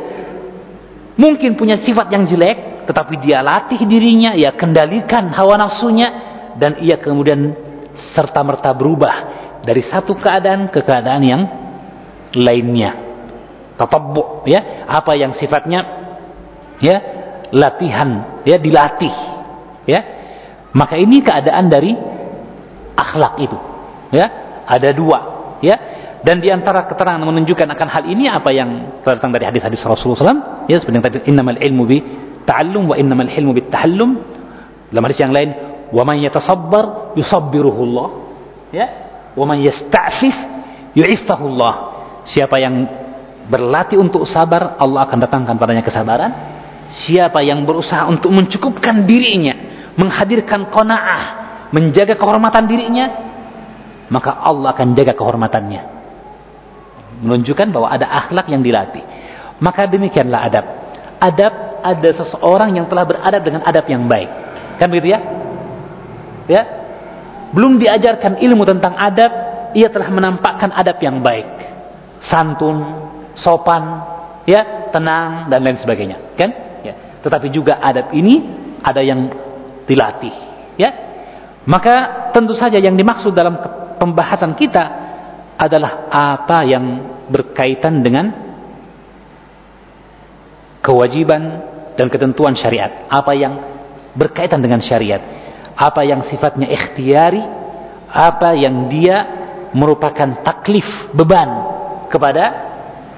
Speaker 1: mungkin punya sifat yang jelek tetapi dia latih dirinya, ia kendalikan hawa nafsunya dan ia kemudian serta merta berubah dari satu keadaan ke keadaan yang lainnya. Tatabbu ya, apa yang sifatnya ya latihan, ya dilatih. Ya. Maka ini keadaan dari akhlak itu. Ya, ada dua, ya. Dan di antara keterangan menunjukkan akan hal ini apa yang datang dari hadis-hadis Rasulullah SAW, ya seperti yang tadi innamal ilmu bi ta'allum wa innamal hilmu bit tahallum dalam hadis yang lain wa man yatasabbar yusabbiruhu Allah ya wa man yasta'fif yu'iffahu Allah siapa yang berlatih untuk sabar Allah akan datangkan padanya kesabaran siapa yang berusaha untuk mencukupkan dirinya menghadirkan qanaah menjaga kehormatan dirinya maka Allah akan jaga kehormatannya menunjukkan bahwa ada akhlak yang dilatih maka demikianlah adab adab ada seseorang yang telah beradab dengan adab yang baik. Kan begitu ya? Ya. Belum diajarkan ilmu tentang adab, ia telah menampakkan adab yang baik. Santun, sopan, ya, tenang dan lain sebagainya, kan? Tetapi juga adab ini ada yang dilatih, ya. Maka tentu saja yang dimaksud dalam pembahasan kita adalah apa yang berkaitan dengan kewajiban dan ketentuan syariat. Apa yang berkaitan dengan syariat? Apa yang sifatnya ikhtiari? Apa yang dia merupakan taklif beban kepada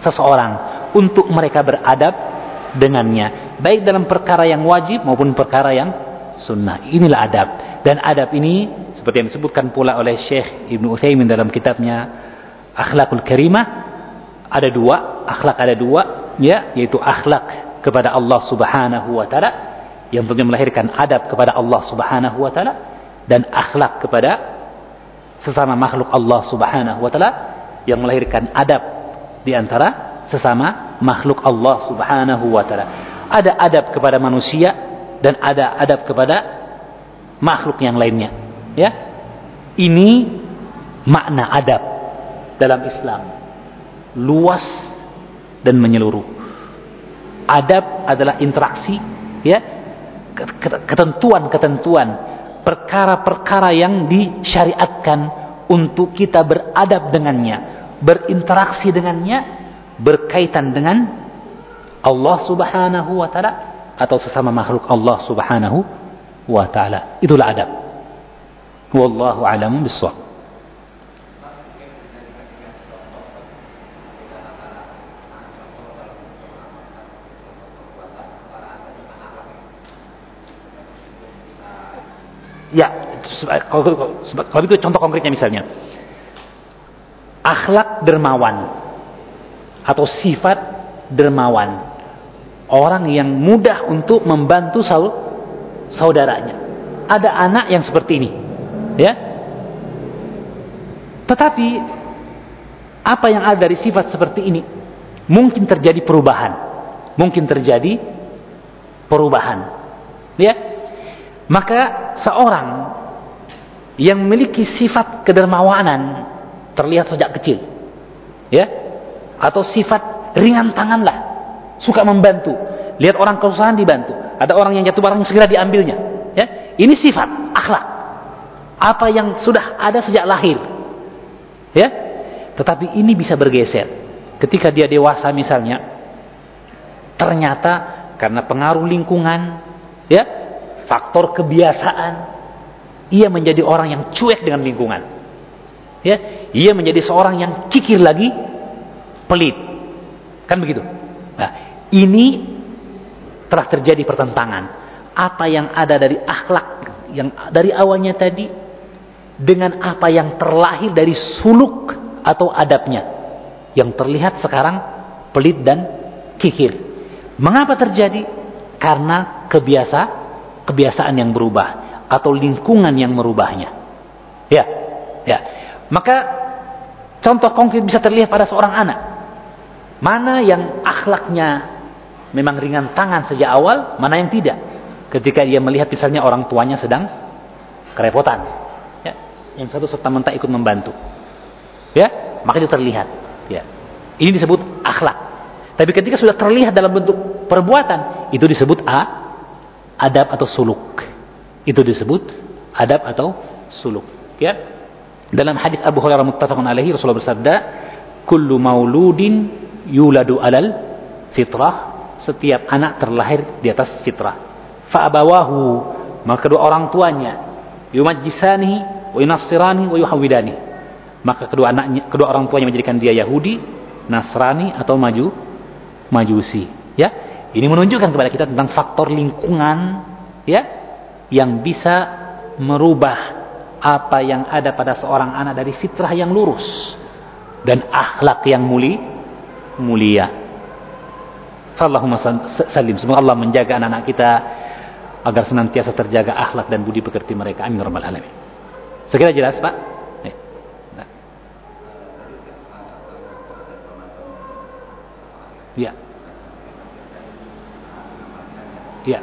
Speaker 1: seseorang untuk mereka beradab dengannya. Baik dalam perkara yang wajib maupun perkara yang sunnah. Inilah adab. Dan adab ini seperti yang disebutkan pula oleh Syekh Ibnu Utsaimin dalam kitabnya Akhlakul Karimah ada dua akhlak ada dua ya yaitu akhlak kepada Allah Subhanahu wa taala yang tentunya melahirkan adab kepada Allah Subhanahu wa taala dan akhlak kepada sesama makhluk Allah Subhanahu wa taala yang melahirkan adab di antara sesama makhluk Allah Subhanahu wa taala. Ada adab kepada manusia dan ada adab kepada makhluk yang lainnya. Ya. Ini makna adab dalam Islam. Luas dan menyeluruh adab adalah interaksi ya ketentuan-ketentuan perkara-perkara yang disyariatkan untuk kita beradab dengannya berinteraksi dengannya berkaitan dengan Allah Subhanahu wa taala atau sesama makhluk Allah Subhanahu wa taala. Itulah adab. Wallahu a'lamu bissawab Ya, kalau, itu contoh konkretnya misalnya. Akhlak dermawan atau sifat dermawan. Orang yang mudah untuk membantu saudaranya. Ada anak yang seperti ini. Ya. Tetapi apa yang ada dari sifat seperti ini mungkin terjadi perubahan. Mungkin terjadi perubahan. Ya. Maka seorang yang memiliki sifat kedermawanan terlihat sejak kecil. Ya. Atau sifat ringan tangan lah. Suka membantu. Lihat orang kesusahan dibantu. Ada orang yang jatuh barang segera diambilnya. Ya. Ini sifat akhlak. Apa yang sudah ada sejak lahir. Ya. Tetapi ini bisa bergeser. Ketika dia dewasa misalnya, ternyata karena pengaruh lingkungan, ya, faktor kebiasaan, ia menjadi orang yang cuek dengan lingkungan. Ya, ia menjadi seorang yang kikir lagi, pelit. Kan begitu? Nah, ini telah terjadi pertentangan. Apa yang ada dari akhlak yang dari awalnya tadi dengan apa yang terlahir dari suluk atau adabnya yang terlihat sekarang pelit dan kikir. Mengapa terjadi? Karena kebiasa kebiasaan yang berubah atau lingkungan yang merubahnya. Ya. Ya. Maka contoh konkret bisa terlihat pada seorang anak. Mana yang akhlaknya memang ringan tangan sejak awal, mana yang tidak. Ketika dia melihat misalnya orang tuanya sedang kerepotan, ya, yang satu serta merta ikut membantu, ya, maka itu terlihat, ya. Ini disebut akhlak. Tapi ketika sudah terlihat dalam bentuk perbuatan, itu disebut a, adab atau suluk. Itu disebut adab atau suluk, ya. Dalam hadis Abu Hurairah muttafaqun alaihi Rasulullah bersabda, "Kullu mauludin yuladu alal fitrah setiap anak terlahir di atas fitrah. Fa'abawahu maka kedua orang tuanya yumajjisani wa yunassirani wa yuhawidani. Maka kedua anaknya kedua orang tuanya menjadikan dia Yahudi, Nasrani atau maju Majusi. Ya, ini menunjukkan kepada kita tentang faktor lingkungan ya yang bisa merubah apa yang ada pada seorang anak dari fitrah yang lurus dan akhlak yang muli mulia. Allahumma salim. Semoga Allah menjaga anak-anak kita agar senantiasa terjaga akhlak dan budi pekerti mereka. Amin ya rabbal alamin. Sekira jelas, Pak? Nah. Ya. Ya.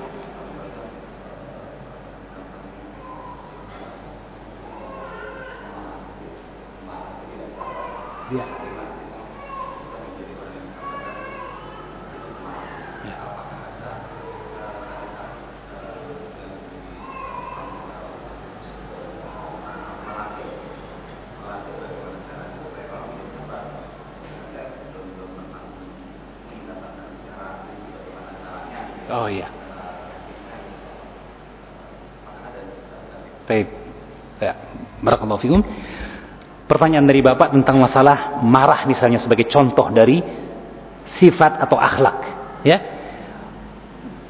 Speaker 1: Ya. Iya. Baik. Ya. Fikum. Pertanyaan dari Bapak tentang masalah marah misalnya sebagai contoh dari sifat atau akhlak, ya.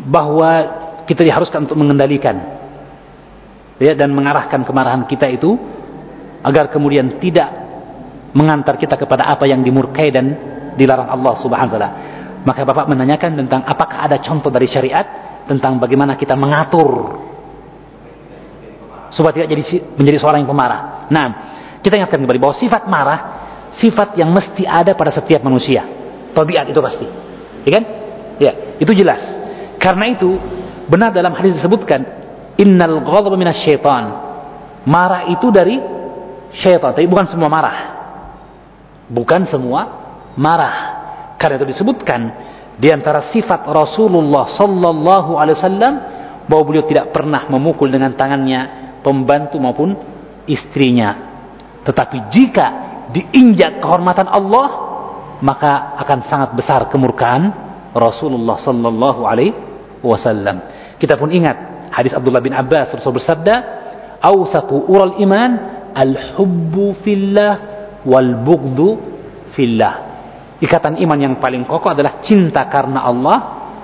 Speaker 1: Bahwa kita diharuskan untuk mengendalikan ya dan mengarahkan kemarahan kita itu agar kemudian tidak mengantar kita kepada apa yang dimurkai dan dilarang Allah Subhanahu wa taala. Maka Bapak menanyakan tentang apakah ada contoh dari syariat tentang bagaimana kita mengatur supaya tidak jadi menjadi seorang yang pemarah. Nah, kita ingatkan kembali bahwa sifat marah sifat yang mesti ada pada setiap manusia. Tabiat itu pasti. Ya kan? Ya, itu jelas. Karena itu benar dalam hadis disebutkan innal ghadab syaitan. Marah itu dari syaitan, tapi bukan semua marah. Bukan semua marah. Karena itu disebutkan di antara sifat Rasulullah sallallahu alaihi wasallam bahwa beliau tidak pernah memukul dengan tangannya pembantu maupun istrinya. Tetapi jika diinjak kehormatan Allah, maka akan sangat besar kemurkaan Rasulullah sallallahu alaihi wasallam. Kita pun ingat hadis Abdullah bin Abbas Rasul bersabda, "Awsaqu ural iman al-hubbu fillah wal bughdhu fillah." Ikatan iman yang paling kokoh adalah cinta karena Allah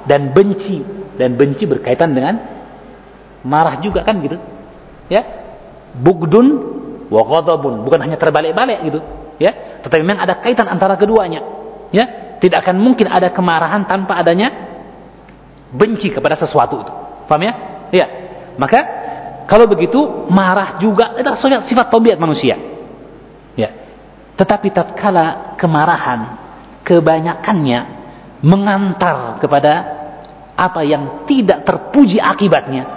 Speaker 1: dan benci dan benci berkaitan dengan marah juga kan gitu. Ya. Bugdun wa bukan hanya terbalik-balik gitu, ya. Tetapi memang ada kaitan antara keduanya. Ya. Tidak akan mungkin ada kemarahan tanpa adanya benci kepada sesuatu itu. Paham ya? Ya. Maka kalau begitu marah juga itu sifat tabiat manusia. Ya. Tetapi tatkala kemarahan kebanyakannya mengantar kepada apa yang tidak terpuji akibatnya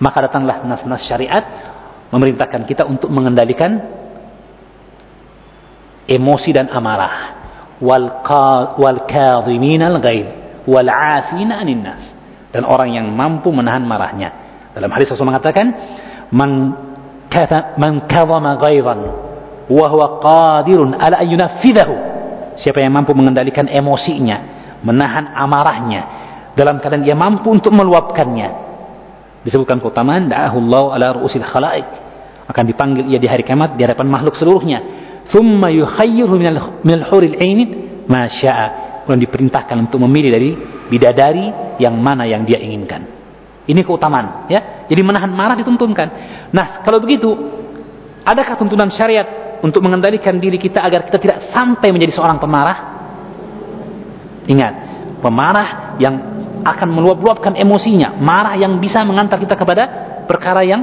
Speaker 1: maka datanglah nas-nas syariat memerintahkan kita untuk mengendalikan emosi dan amarah. Wal wal al ghaib wal 'afina 'anil nas dan orang yang mampu menahan marahnya. Dalam hadis Rasul mengatakan man man kadhama ghaizan wa huwa qadirun ala an yunaffidahu siapa yang mampu mengendalikan emosinya menahan amarahnya dalam keadaan dia mampu untuk meluapkannya. Disebutkan keutamaan da'ahullahu ala ru'usil khalaik akan dipanggil ia di hari kiamat di hadapan makhluk seluruhnya. Thumma yukhayyiru minal, minal huril ainin ma syaa kemudian diperintahkan untuk memilih dari bidadari yang mana yang dia inginkan. Ini keutamaan ya. Jadi menahan marah dituntunkan. Nah kalau begitu adakah tuntunan syariat untuk mengendalikan diri kita agar kita tidak sampai menjadi seorang pemarah ingat pemarah yang akan meluap-luapkan emosinya marah yang bisa mengantar kita kepada perkara yang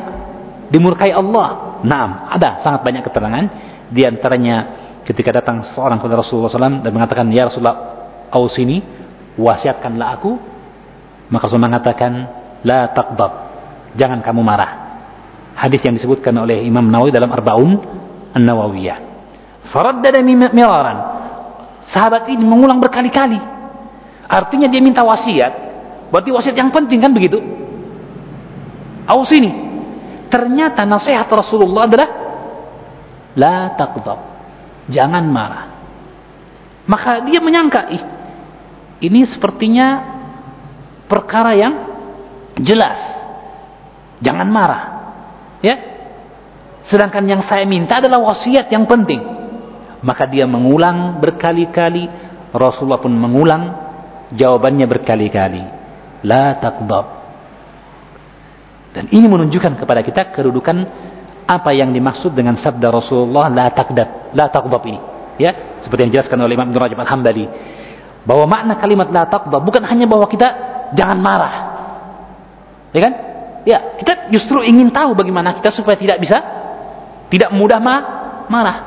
Speaker 1: dimurkai Allah nah ada sangat banyak keterangan di antaranya ketika datang seorang kepada Rasulullah SAW dan mengatakan, Ya Rasulullah, ausini, wasiatkanlah aku. Maka Rasulullah mengatakan, La taqbab, jangan kamu marah. Hadis yang disebutkan oleh Imam Nawawi dalam Arba'un An-Nawawiyah. Faraddada miraran. Sahabat ini mengulang berkali-kali. Artinya dia minta wasiat. Berarti wasiat yang penting kan begitu? Ausini. Ternyata nasihat Rasulullah adalah La taqdab. Jangan marah. Maka dia menyangka, ih, ini sepertinya perkara yang jelas. Jangan marah. Ya. Sedangkan yang saya minta adalah wasiat yang penting. Maka dia mengulang berkali-kali, Rasulullah pun mengulang jawabannya berkali-kali. La taqdab. Dan ini menunjukkan kepada kita kedudukan apa yang dimaksud dengan sabda Rasulullah la takdab, la taqdab ini. Ya, seperti yang dijelaskan oleh Imam Ibnu Rajab Al-Hambali. Bahwa makna kalimat la taqdab bukan hanya bahwa kita jangan marah. Ya kan? Ya, kita justru ingin tahu bagaimana kita supaya tidak bisa tidak mudah ma marah.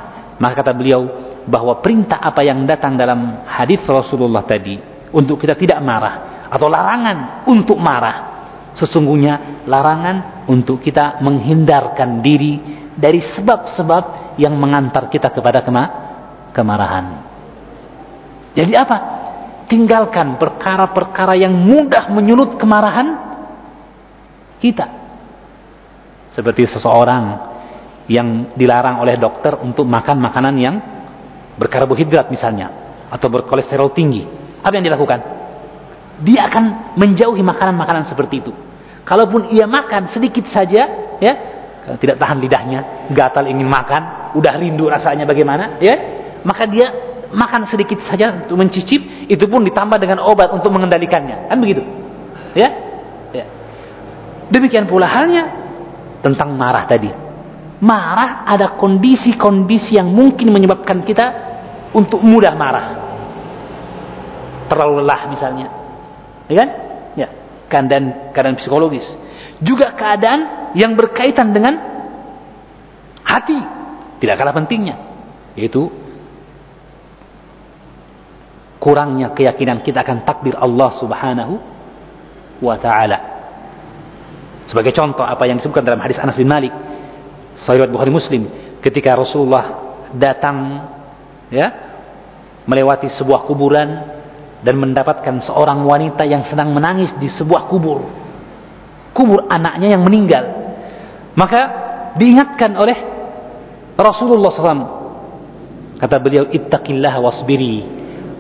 Speaker 1: Maka kata beliau bahwa perintah apa yang datang dalam hadis Rasulullah tadi untuk kita tidak marah atau larangan untuk marah sesungguhnya larangan untuk kita menghindarkan diri dari sebab-sebab yang mengantar kita kepada kema kemarahan. Jadi apa? Tinggalkan perkara-perkara yang mudah menyulut kemarahan kita. Seperti seseorang yang dilarang oleh dokter untuk makan makanan yang berkarbohidrat misalnya atau berkolesterol tinggi. Apa yang dilakukan? dia akan menjauhi makanan-makanan seperti itu. Kalaupun ia makan sedikit saja, ya, tidak tahan lidahnya, gatal ingin makan, udah rindu rasanya bagaimana, ya, maka dia makan sedikit saja untuk mencicip, itu pun ditambah dengan obat untuk mengendalikannya, kan begitu, ya. ya. Demikian pula halnya tentang marah tadi. Marah ada kondisi-kondisi yang mungkin menyebabkan kita untuk mudah marah. Terlalu lelah misalnya, Ya kan? Ya, keadaan keadaan psikologis. Juga keadaan yang berkaitan dengan hati. Tidak kalah pentingnya. Yaitu kurangnya keyakinan kita akan takdir Allah Subhanahu wa taala. Sebagai contoh apa yang disebutkan dalam hadis Anas bin Malik, Sahih Bukhari Muslim, ketika Rasulullah datang ya melewati sebuah kuburan dan mendapatkan seorang wanita yang sedang menangis di sebuah kubur. Kubur anaknya yang meninggal. Maka diingatkan oleh Rasulullah SAW. Kata beliau, Ittaqillah wasbiri.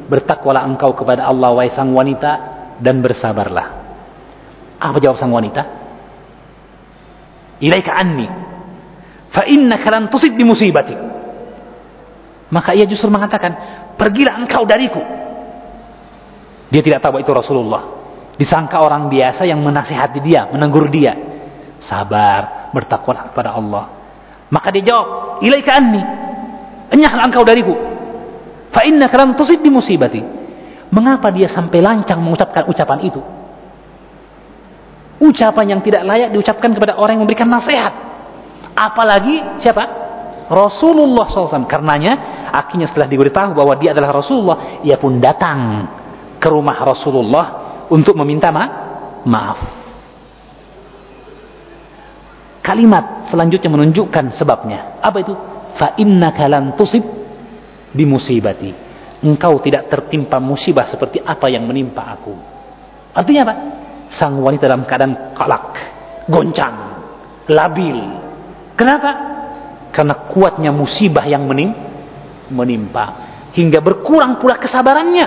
Speaker 1: Bertakwalah engkau kepada Allah, wahai sang wanita, dan bersabarlah. Apa jawab sang wanita? Ilaika anni. Fa innaka lan tusib bi musibati. Maka ia justru mengatakan, pergilah engkau dariku dia tidak tahu itu Rasulullah. Disangka orang biasa yang menasihati dia, menegur dia. Sabar, bertakwa kepada Allah. Maka dia jawab, "Ilaika anni." Enyahlah engkau dariku. Fa innaka lam tusib bi musibati. Mengapa dia sampai lancang mengucapkan ucapan itu? Ucapan yang tidak layak diucapkan kepada orang yang memberikan nasihat. Apalagi siapa? Rasulullah SAW. Karenanya akhirnya setelah diberitahu bahwa dia adalah Rasulullah, ia pun datang ke rumah Rasulullah untuk meminta ma maaf. Kalimat selanjutnya menunjukkan sebabnya. Apa itu? Fa innaka lan tusib bimusibati. Engkau tidak tertimpa musibah seperti apa yang menimpa aku. Artinya apa? Sang wanita dalam keadaan kalak, goncang, labil. Kenapa? Karena kuatnya musibah yang menim menimpa hingga berkurang pula kesabarannya.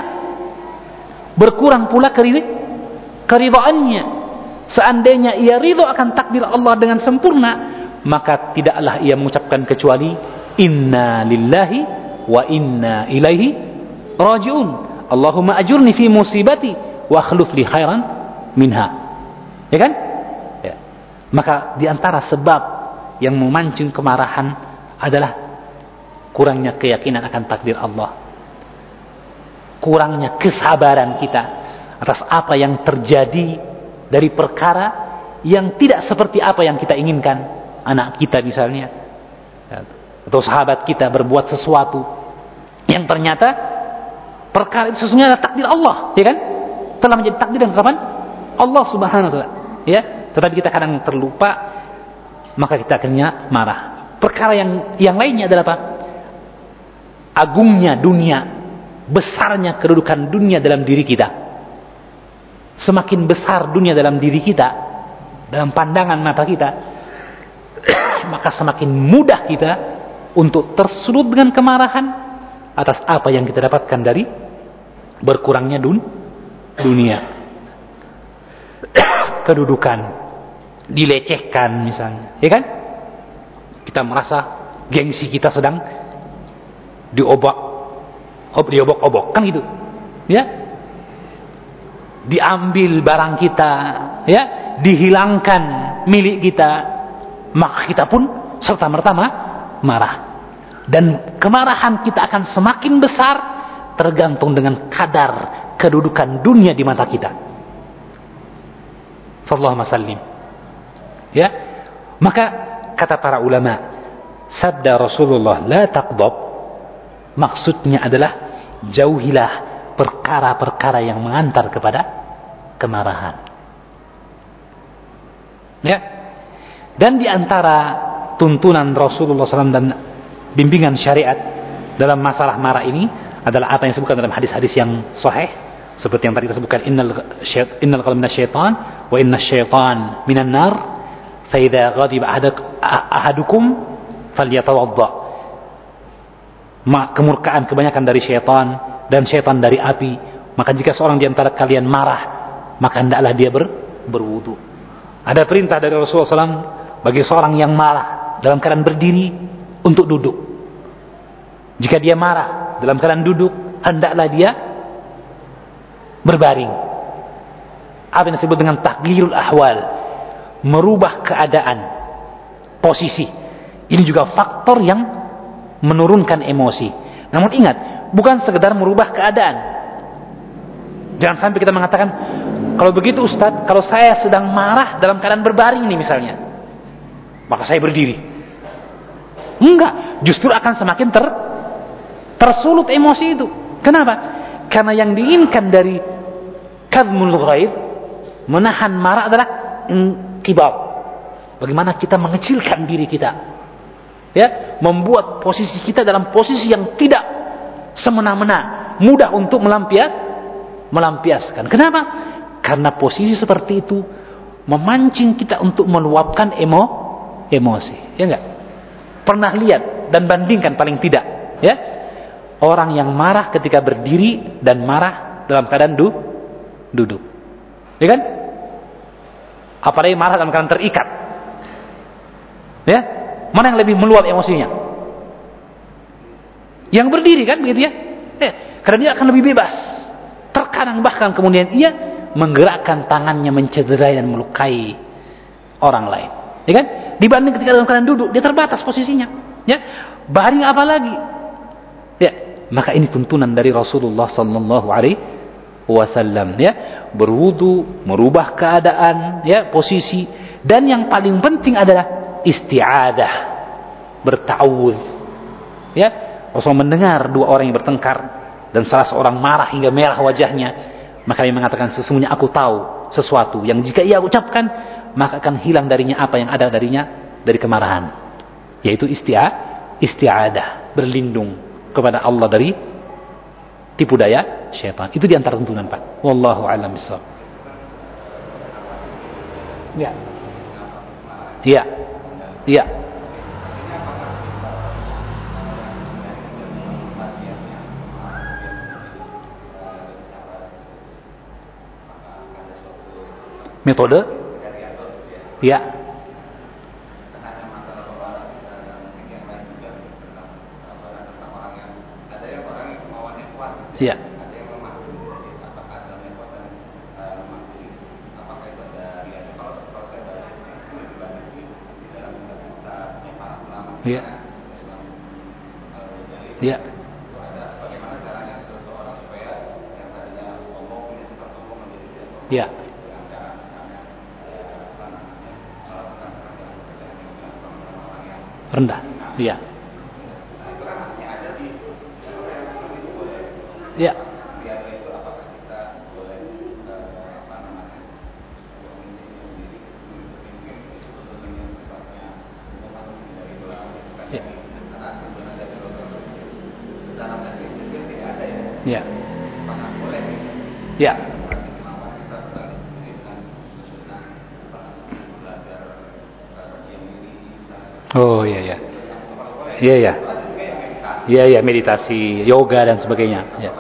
Speaker 1: Berkurang pula keridaannya. Seandainya ia ridho akan takdir Allah dengan sempurna, maka tidaklah ia mengucapkan kecuali inna lillahi wa inna ilaihi rajiun. Allahumma ajurni fi musibati wa akhluf li khairan minha. Ya kan? Ya. Maka di antara sebab yang memancing kemarahan adalah kurangnya keyakinan akan takdir Allah. Kurangnya kesabaran kita atas apa yang terjadi dari perkara yang tidak seperti apa yang kita inginkan. Anak kita misalnya atau sahabat kita berbuat sesuatu yang ternyata perkara itu sesungguhnya adalah takdir Allah ya kan? Telah menjadi takdir dan kapan? Allah subhanahu wa ta'ala ya? Tetapi kita kadang terlupa maka kita akhirnya marah. Perkara yang yang lainnya adalah apa? Agungnya dunia besarnya kedudukan dunia dalam diri kita. Semakin besar dunia dalam diri kita, dalam pandangan mata kita, maka semakin mudah kita untuk tersulut dengan kemarahan atas apa yang kita dapatkan dari berkurangnya dun dunia. Kedudukan, dilecehkan misalnya, ya kan? Kita merasa gengsi kita sedang diobok, diobok-obok, kan gitu. Ya, diambil barang kita, ya, dihilangkan milik kita, maka kita pun serta merta marah. Dan kemarahan kita akan semakin besar tergantung dengan kadar kedudukan dunia di mata kita. Sallallahu alaihi Ya. Maka kata para ulama, sabda Rasulullah la taqdab maksudnya adalah jauhilah perkara-perkara yang mengantar kepada kemarahan. Ya. Dan di antara tuntunan Rasulullah SAW dan bimbingan syariat dalam masalah marah ini adalah apa yang disebutkan dalam hadis-hadis yang sahih seperti yang tadi kita sebutkan innal innal qalb syaitan wa inna syaitan minan nar idza ghadiba ahadukum falyatawadda kemurkaan kebanyakan dari syaitan dan syaitan dari api. Maka jika seorang di antara kalian marah, maka hendaklah dia ber, berwudu. Ada perintah dari Rasulullah SAW bagi seorang yang marah dalam keadaan berdiri untuk duduk. Jika dia marah dalam keadaan duduk, hendaklah dia berbaring. Apa yang disebut dengan taklirul ahwal, merubah keadaan, posisi. Ini juga faktor yang menurunkan emosi. Namun ingat, bukan sekedar merubah keadaan. Jangan sampai kita mengatakan, kalau begitu Ustadz, kalau saya sedang marah dalam keadaan berbaring nih misalnya, maka saya berdiri. Enggak, justru akan semakin ter tersulut emosi itu. Kenapa? Karena yang diinginkan dari kadmul ghaib, menahan marah adalah kibab. Bagaimana kita mengecilkan diri kita. Ya, membuat posisi kita dalam posisi yang tidak semena-mena, mudah untuk melampias melampiaskan. Kenapa? Karena posisi seperti itu memancing kita untuk meluapkan emo emosi, ya enggak? Pernah lihat dan bandingkan paling tidak, ya? Orang yang marah ketika berdiri dan marah dalam keadaan du duduk. Ya kan? Apalagi marah dalam keadaan terikat. Ya? Mana yang lebih meluap emosinya? Yang berdiri kan begitu ya? Eh, karena dia akan lebih bebas. Terkadang bahkan kemudian ia menggerakkan tangannya mencederai dan melukai orang lain. Ya kan? Dibanding ketika dalam keadaan duduk, dia terbatas posisinya. Ya, baring apa lagi? Ya, maka ini tuntunan dari Rasulullah sallallahu alaihi wasallam ya, berwudu, merubah keadaan, ya, posisi dan yang paling penting adalah isti'adah, bertawudz Ya, Rasul mendengar dua orang yang bertengkar dan salah seorang marah hingga merah wajahnya. Maka dia mengatakan sesungguhnya aku tahu sesuatu yang jika ia ucapkan maka akan hilang darinya apa yang ada darinya dari kemarahan. Yaitu istia isti'adah, berlindung kepada Allah dari tipu daya syaitan. Itu di antara tuntunan Pak. Wallahu a'lam bishawab. Ya. Iya. Iya. Metode? Ya. Ya. Ya. Ya. Ya. Rendah. Iya. Ya. Ya. Ya. Oh iya ya. Iya ya. Iya ya meditasi, yoga dan sebagainya. Ya.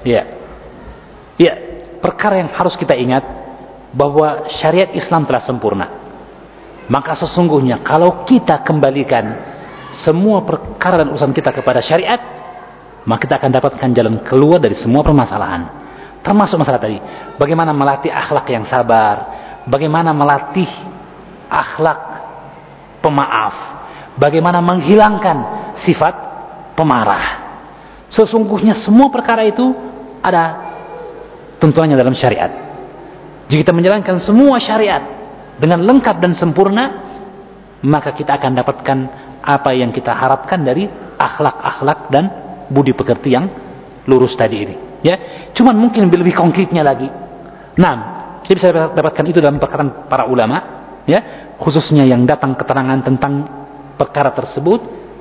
Speaker 1: Iya. Iya, perkara yang harus kita ingat bahwa syariat Islam telah sempurna. Maka sesungguhnya kalau kita kembalikan semua perkara dan urusan kita kepada syariat, maka kita akan dapatkan jalan keluar dari semua permasalahan. Termasuk masalah tadi, bagaimana melatih akhlak yang sabar, bagaimana melatih akhlak pemaaf, bagaimana menghilangkan sifat pemarah. Sesungguhnya semua perkara itu ada tentuannya dalam syariat. Jika kita menjalankan semua syariat dengan lengkap dan sempurna, maka kita akan dapatkan apa yang kita harapkan dari akhlak-akhlak dan budi pekerti yang lurus tadi ini ya cuman mungkin lebih, konkretnya lagi nah kita bisa dapatkan itu dalam perkataan para ulama ya khususnya yang datang keterangan tentang perkara tersebut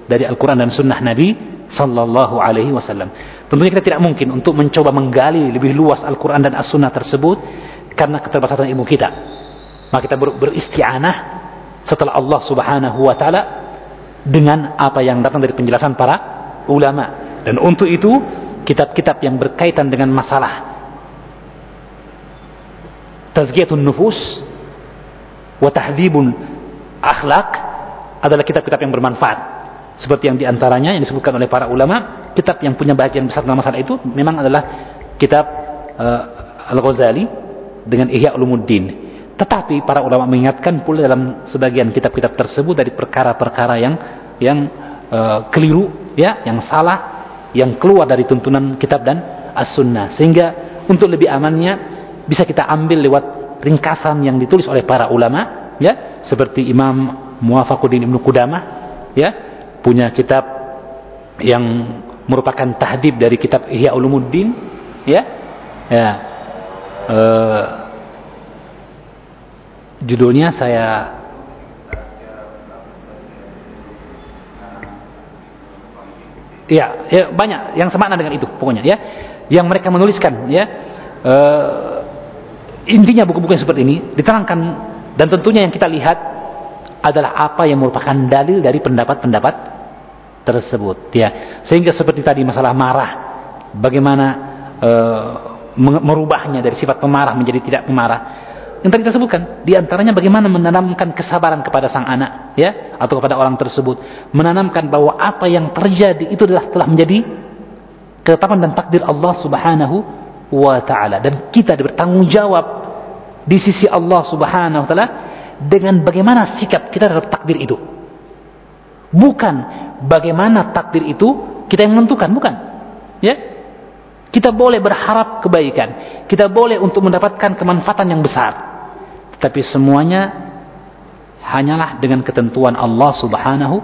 Speaker 1: dari Al-Quran dan Sunnah Nabi Sallallahu Alaihi Wasallam. Tentunya kita tidak mungkin untuk mencoba menggali lebih luas Al-Quran dan As-Sunnah tersebut karena keterbatasan ilmu kita. Maka kita ber beristianah setelah Allah Subhanahu Wa Taala dengan apa yang datang dari penjelasan para ulama. Dan untuk itu kitab-kitab yang berkaitan dengan masalah tazkiyatun nufus wa akhlak adalah kitab-kitab yang bermanfaat. Seperti yang di antaranya yang disebutkan oleh para ulama, kitab yang punya bagian besar dalam masalah itu memang adalah kitab uh, Al-Ghazali dengan Ihya Ulumuddin. Tetapi para ulama mengingatkan pula dalam sebagian kitab-kitab tersebut dari perkara-perkara yang yang uh, keliru ya, yang salah yang keluar dari tuntunan kitab dan as-sunnah sehingga untuk lebih amannya bisa kita ambil lewat ringkasan yang ditulis oleh para ulama ya seperti Imam Muwafaquddin Ibnu Qudamah ya punya kitab yang merupakan tahdib dari kitab Ihya Ulumuddin ya ya uh, judulnya saya Ya, ya banyak yang semakna dengan itu pokoknya ya. Yang mereka menuliskan ya. Uh, intinya buku-buku seperti ini diterangkan dan tentunya yang kita lihat adalah apa yang merupakan dalil dari pendapat-pendapat tersebut ya. Sehingga seperti tadi masalah marah bagaimana uh, merubahnya dari sifat pemarah menjadi tidak pemarah. Yang tadi kita sebutkan di antaranya bagaimana menanamkan kesabaran kepada sang anak ya atau kepada orang tersebut. Menanamkan bahwa apa yang terjadi itu adalah telah menjadi ketetapan dan takdir Allah Subhanahu wa taala. Dan kita bertanggung jawab di sisi Allah Subhanahu wa taala dengan bagaimana sikap kita terhadap takdir itu. Bukan bagaimana takdir itu kita yang menentukan bukan. Ya? Kita boleh berharap kebaikan. Kita boleh untuk mendapatkan kemanfaatan yang besar. Tapi semuanya hanyalah dengan ketentuan Allah Subhanahu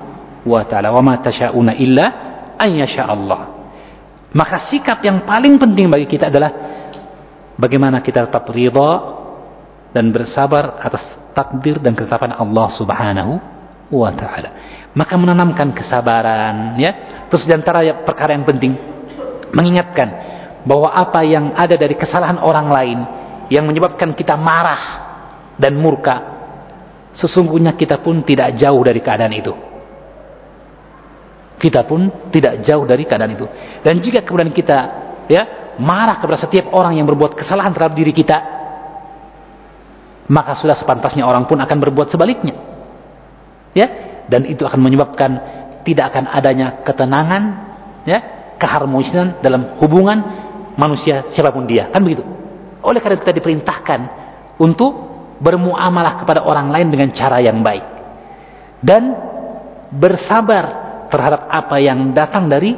Speaker 1: wa taala. Wa ma tasyauna illa an Allah. Maka sikap yang paling penting bagi kita adalah bagaimana kita tetap ridha dan bersabar atas takdir dan ketetapan Allah Subhanahu wa taala. Maka menanamkan kesabaran ya. Terus di antara perkara yang penting mengingatkan bahwa apa yang ada dari kesalahan orang lain yang menyebabkan kita marah dan murka sesungguhnya kita pun tidak jauh dari keadaan itu kita pun tidak jauh dari keadaan itu dan jika kemudian kita ya marah kepada setiap orang yang berbuat kesalahan terhadap diri kita maka sudah sepantasnya orang pun akan berbuat sebaliknya. Ya? Dan itu akan menyebabkan tidak akan adanya ketenangan ya? Keharmonisan dalam hubungan manusia siapa pun dia. Kan begitu? Oleh karena kita diperintahkan untuk bermuamalah kepada orang lain dengan cara yang baik. Dan bersabar terhadap apa yang datang dari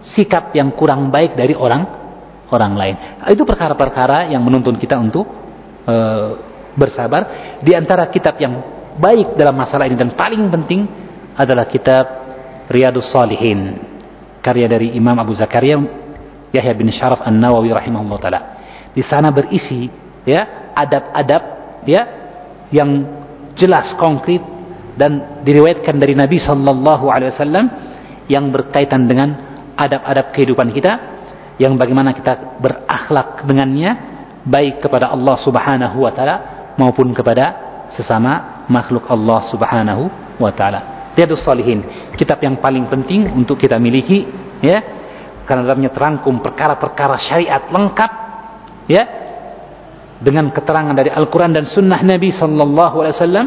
Speaker 1: sikap yang kurang baik dari orang orang lain. Itu perkara-perkara yang menuntun kita untuk e, bersabar. Di antara kitab yang baik dalam masalah ini dan paling penting adalah kitab Riyadus Salihin karya dari Imam Abu Zakaria Yahya bin Syaraf An-Nawawi rahimahullah taala. Di sana berisi ya adab-adab ya yang jelas konkret dan diriwayatkan dari Nabi sallallahu alaihi wasallam yang berkaitan dengan adab-adab kehidupan kita yang bagaimana kita berakhlak dengannya baik kepada Allah Subhanahu wa taala maupun kepada sesama makhluk Allah Subhanahu wa taala. Riyadhus Shalihin, kitab yang paling penting untuk kita miliki ya. Karena dalamnya terangkum perkara-perkara syariat lengkap ya. Dengan keterangan dari Al-Quran dan Sunnah Nabi Sallallahu Alaihi Wasallam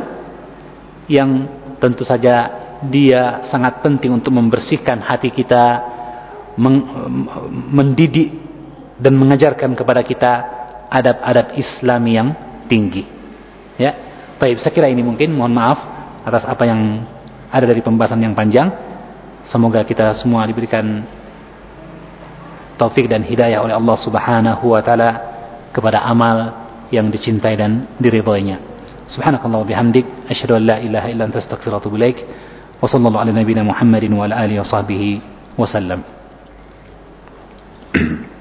Speaker 1: yang tentu saja dia sangat penting untuk membersihkan hati kita mendidik dan mengajarkan kepada kita adab-adab Islam yang tinggi Ya. Baik, saya kira ini mungkin mohon maaf atas apa yang ada dari pembahasan yang panjang. Semoga kita semua diberikan taufik dan hidayah oleh Allah Subhanahu wa taala kepada amal yang dicintai dan diridhoinya. Subhanakallah wa bihamdik asyhadu an la ilaha illa anta astaghfiruka wa atubu ilaik. Wa sallallahu ala nabiyyina Muhammadin wa ala alihi wa sahbihi wa sallam.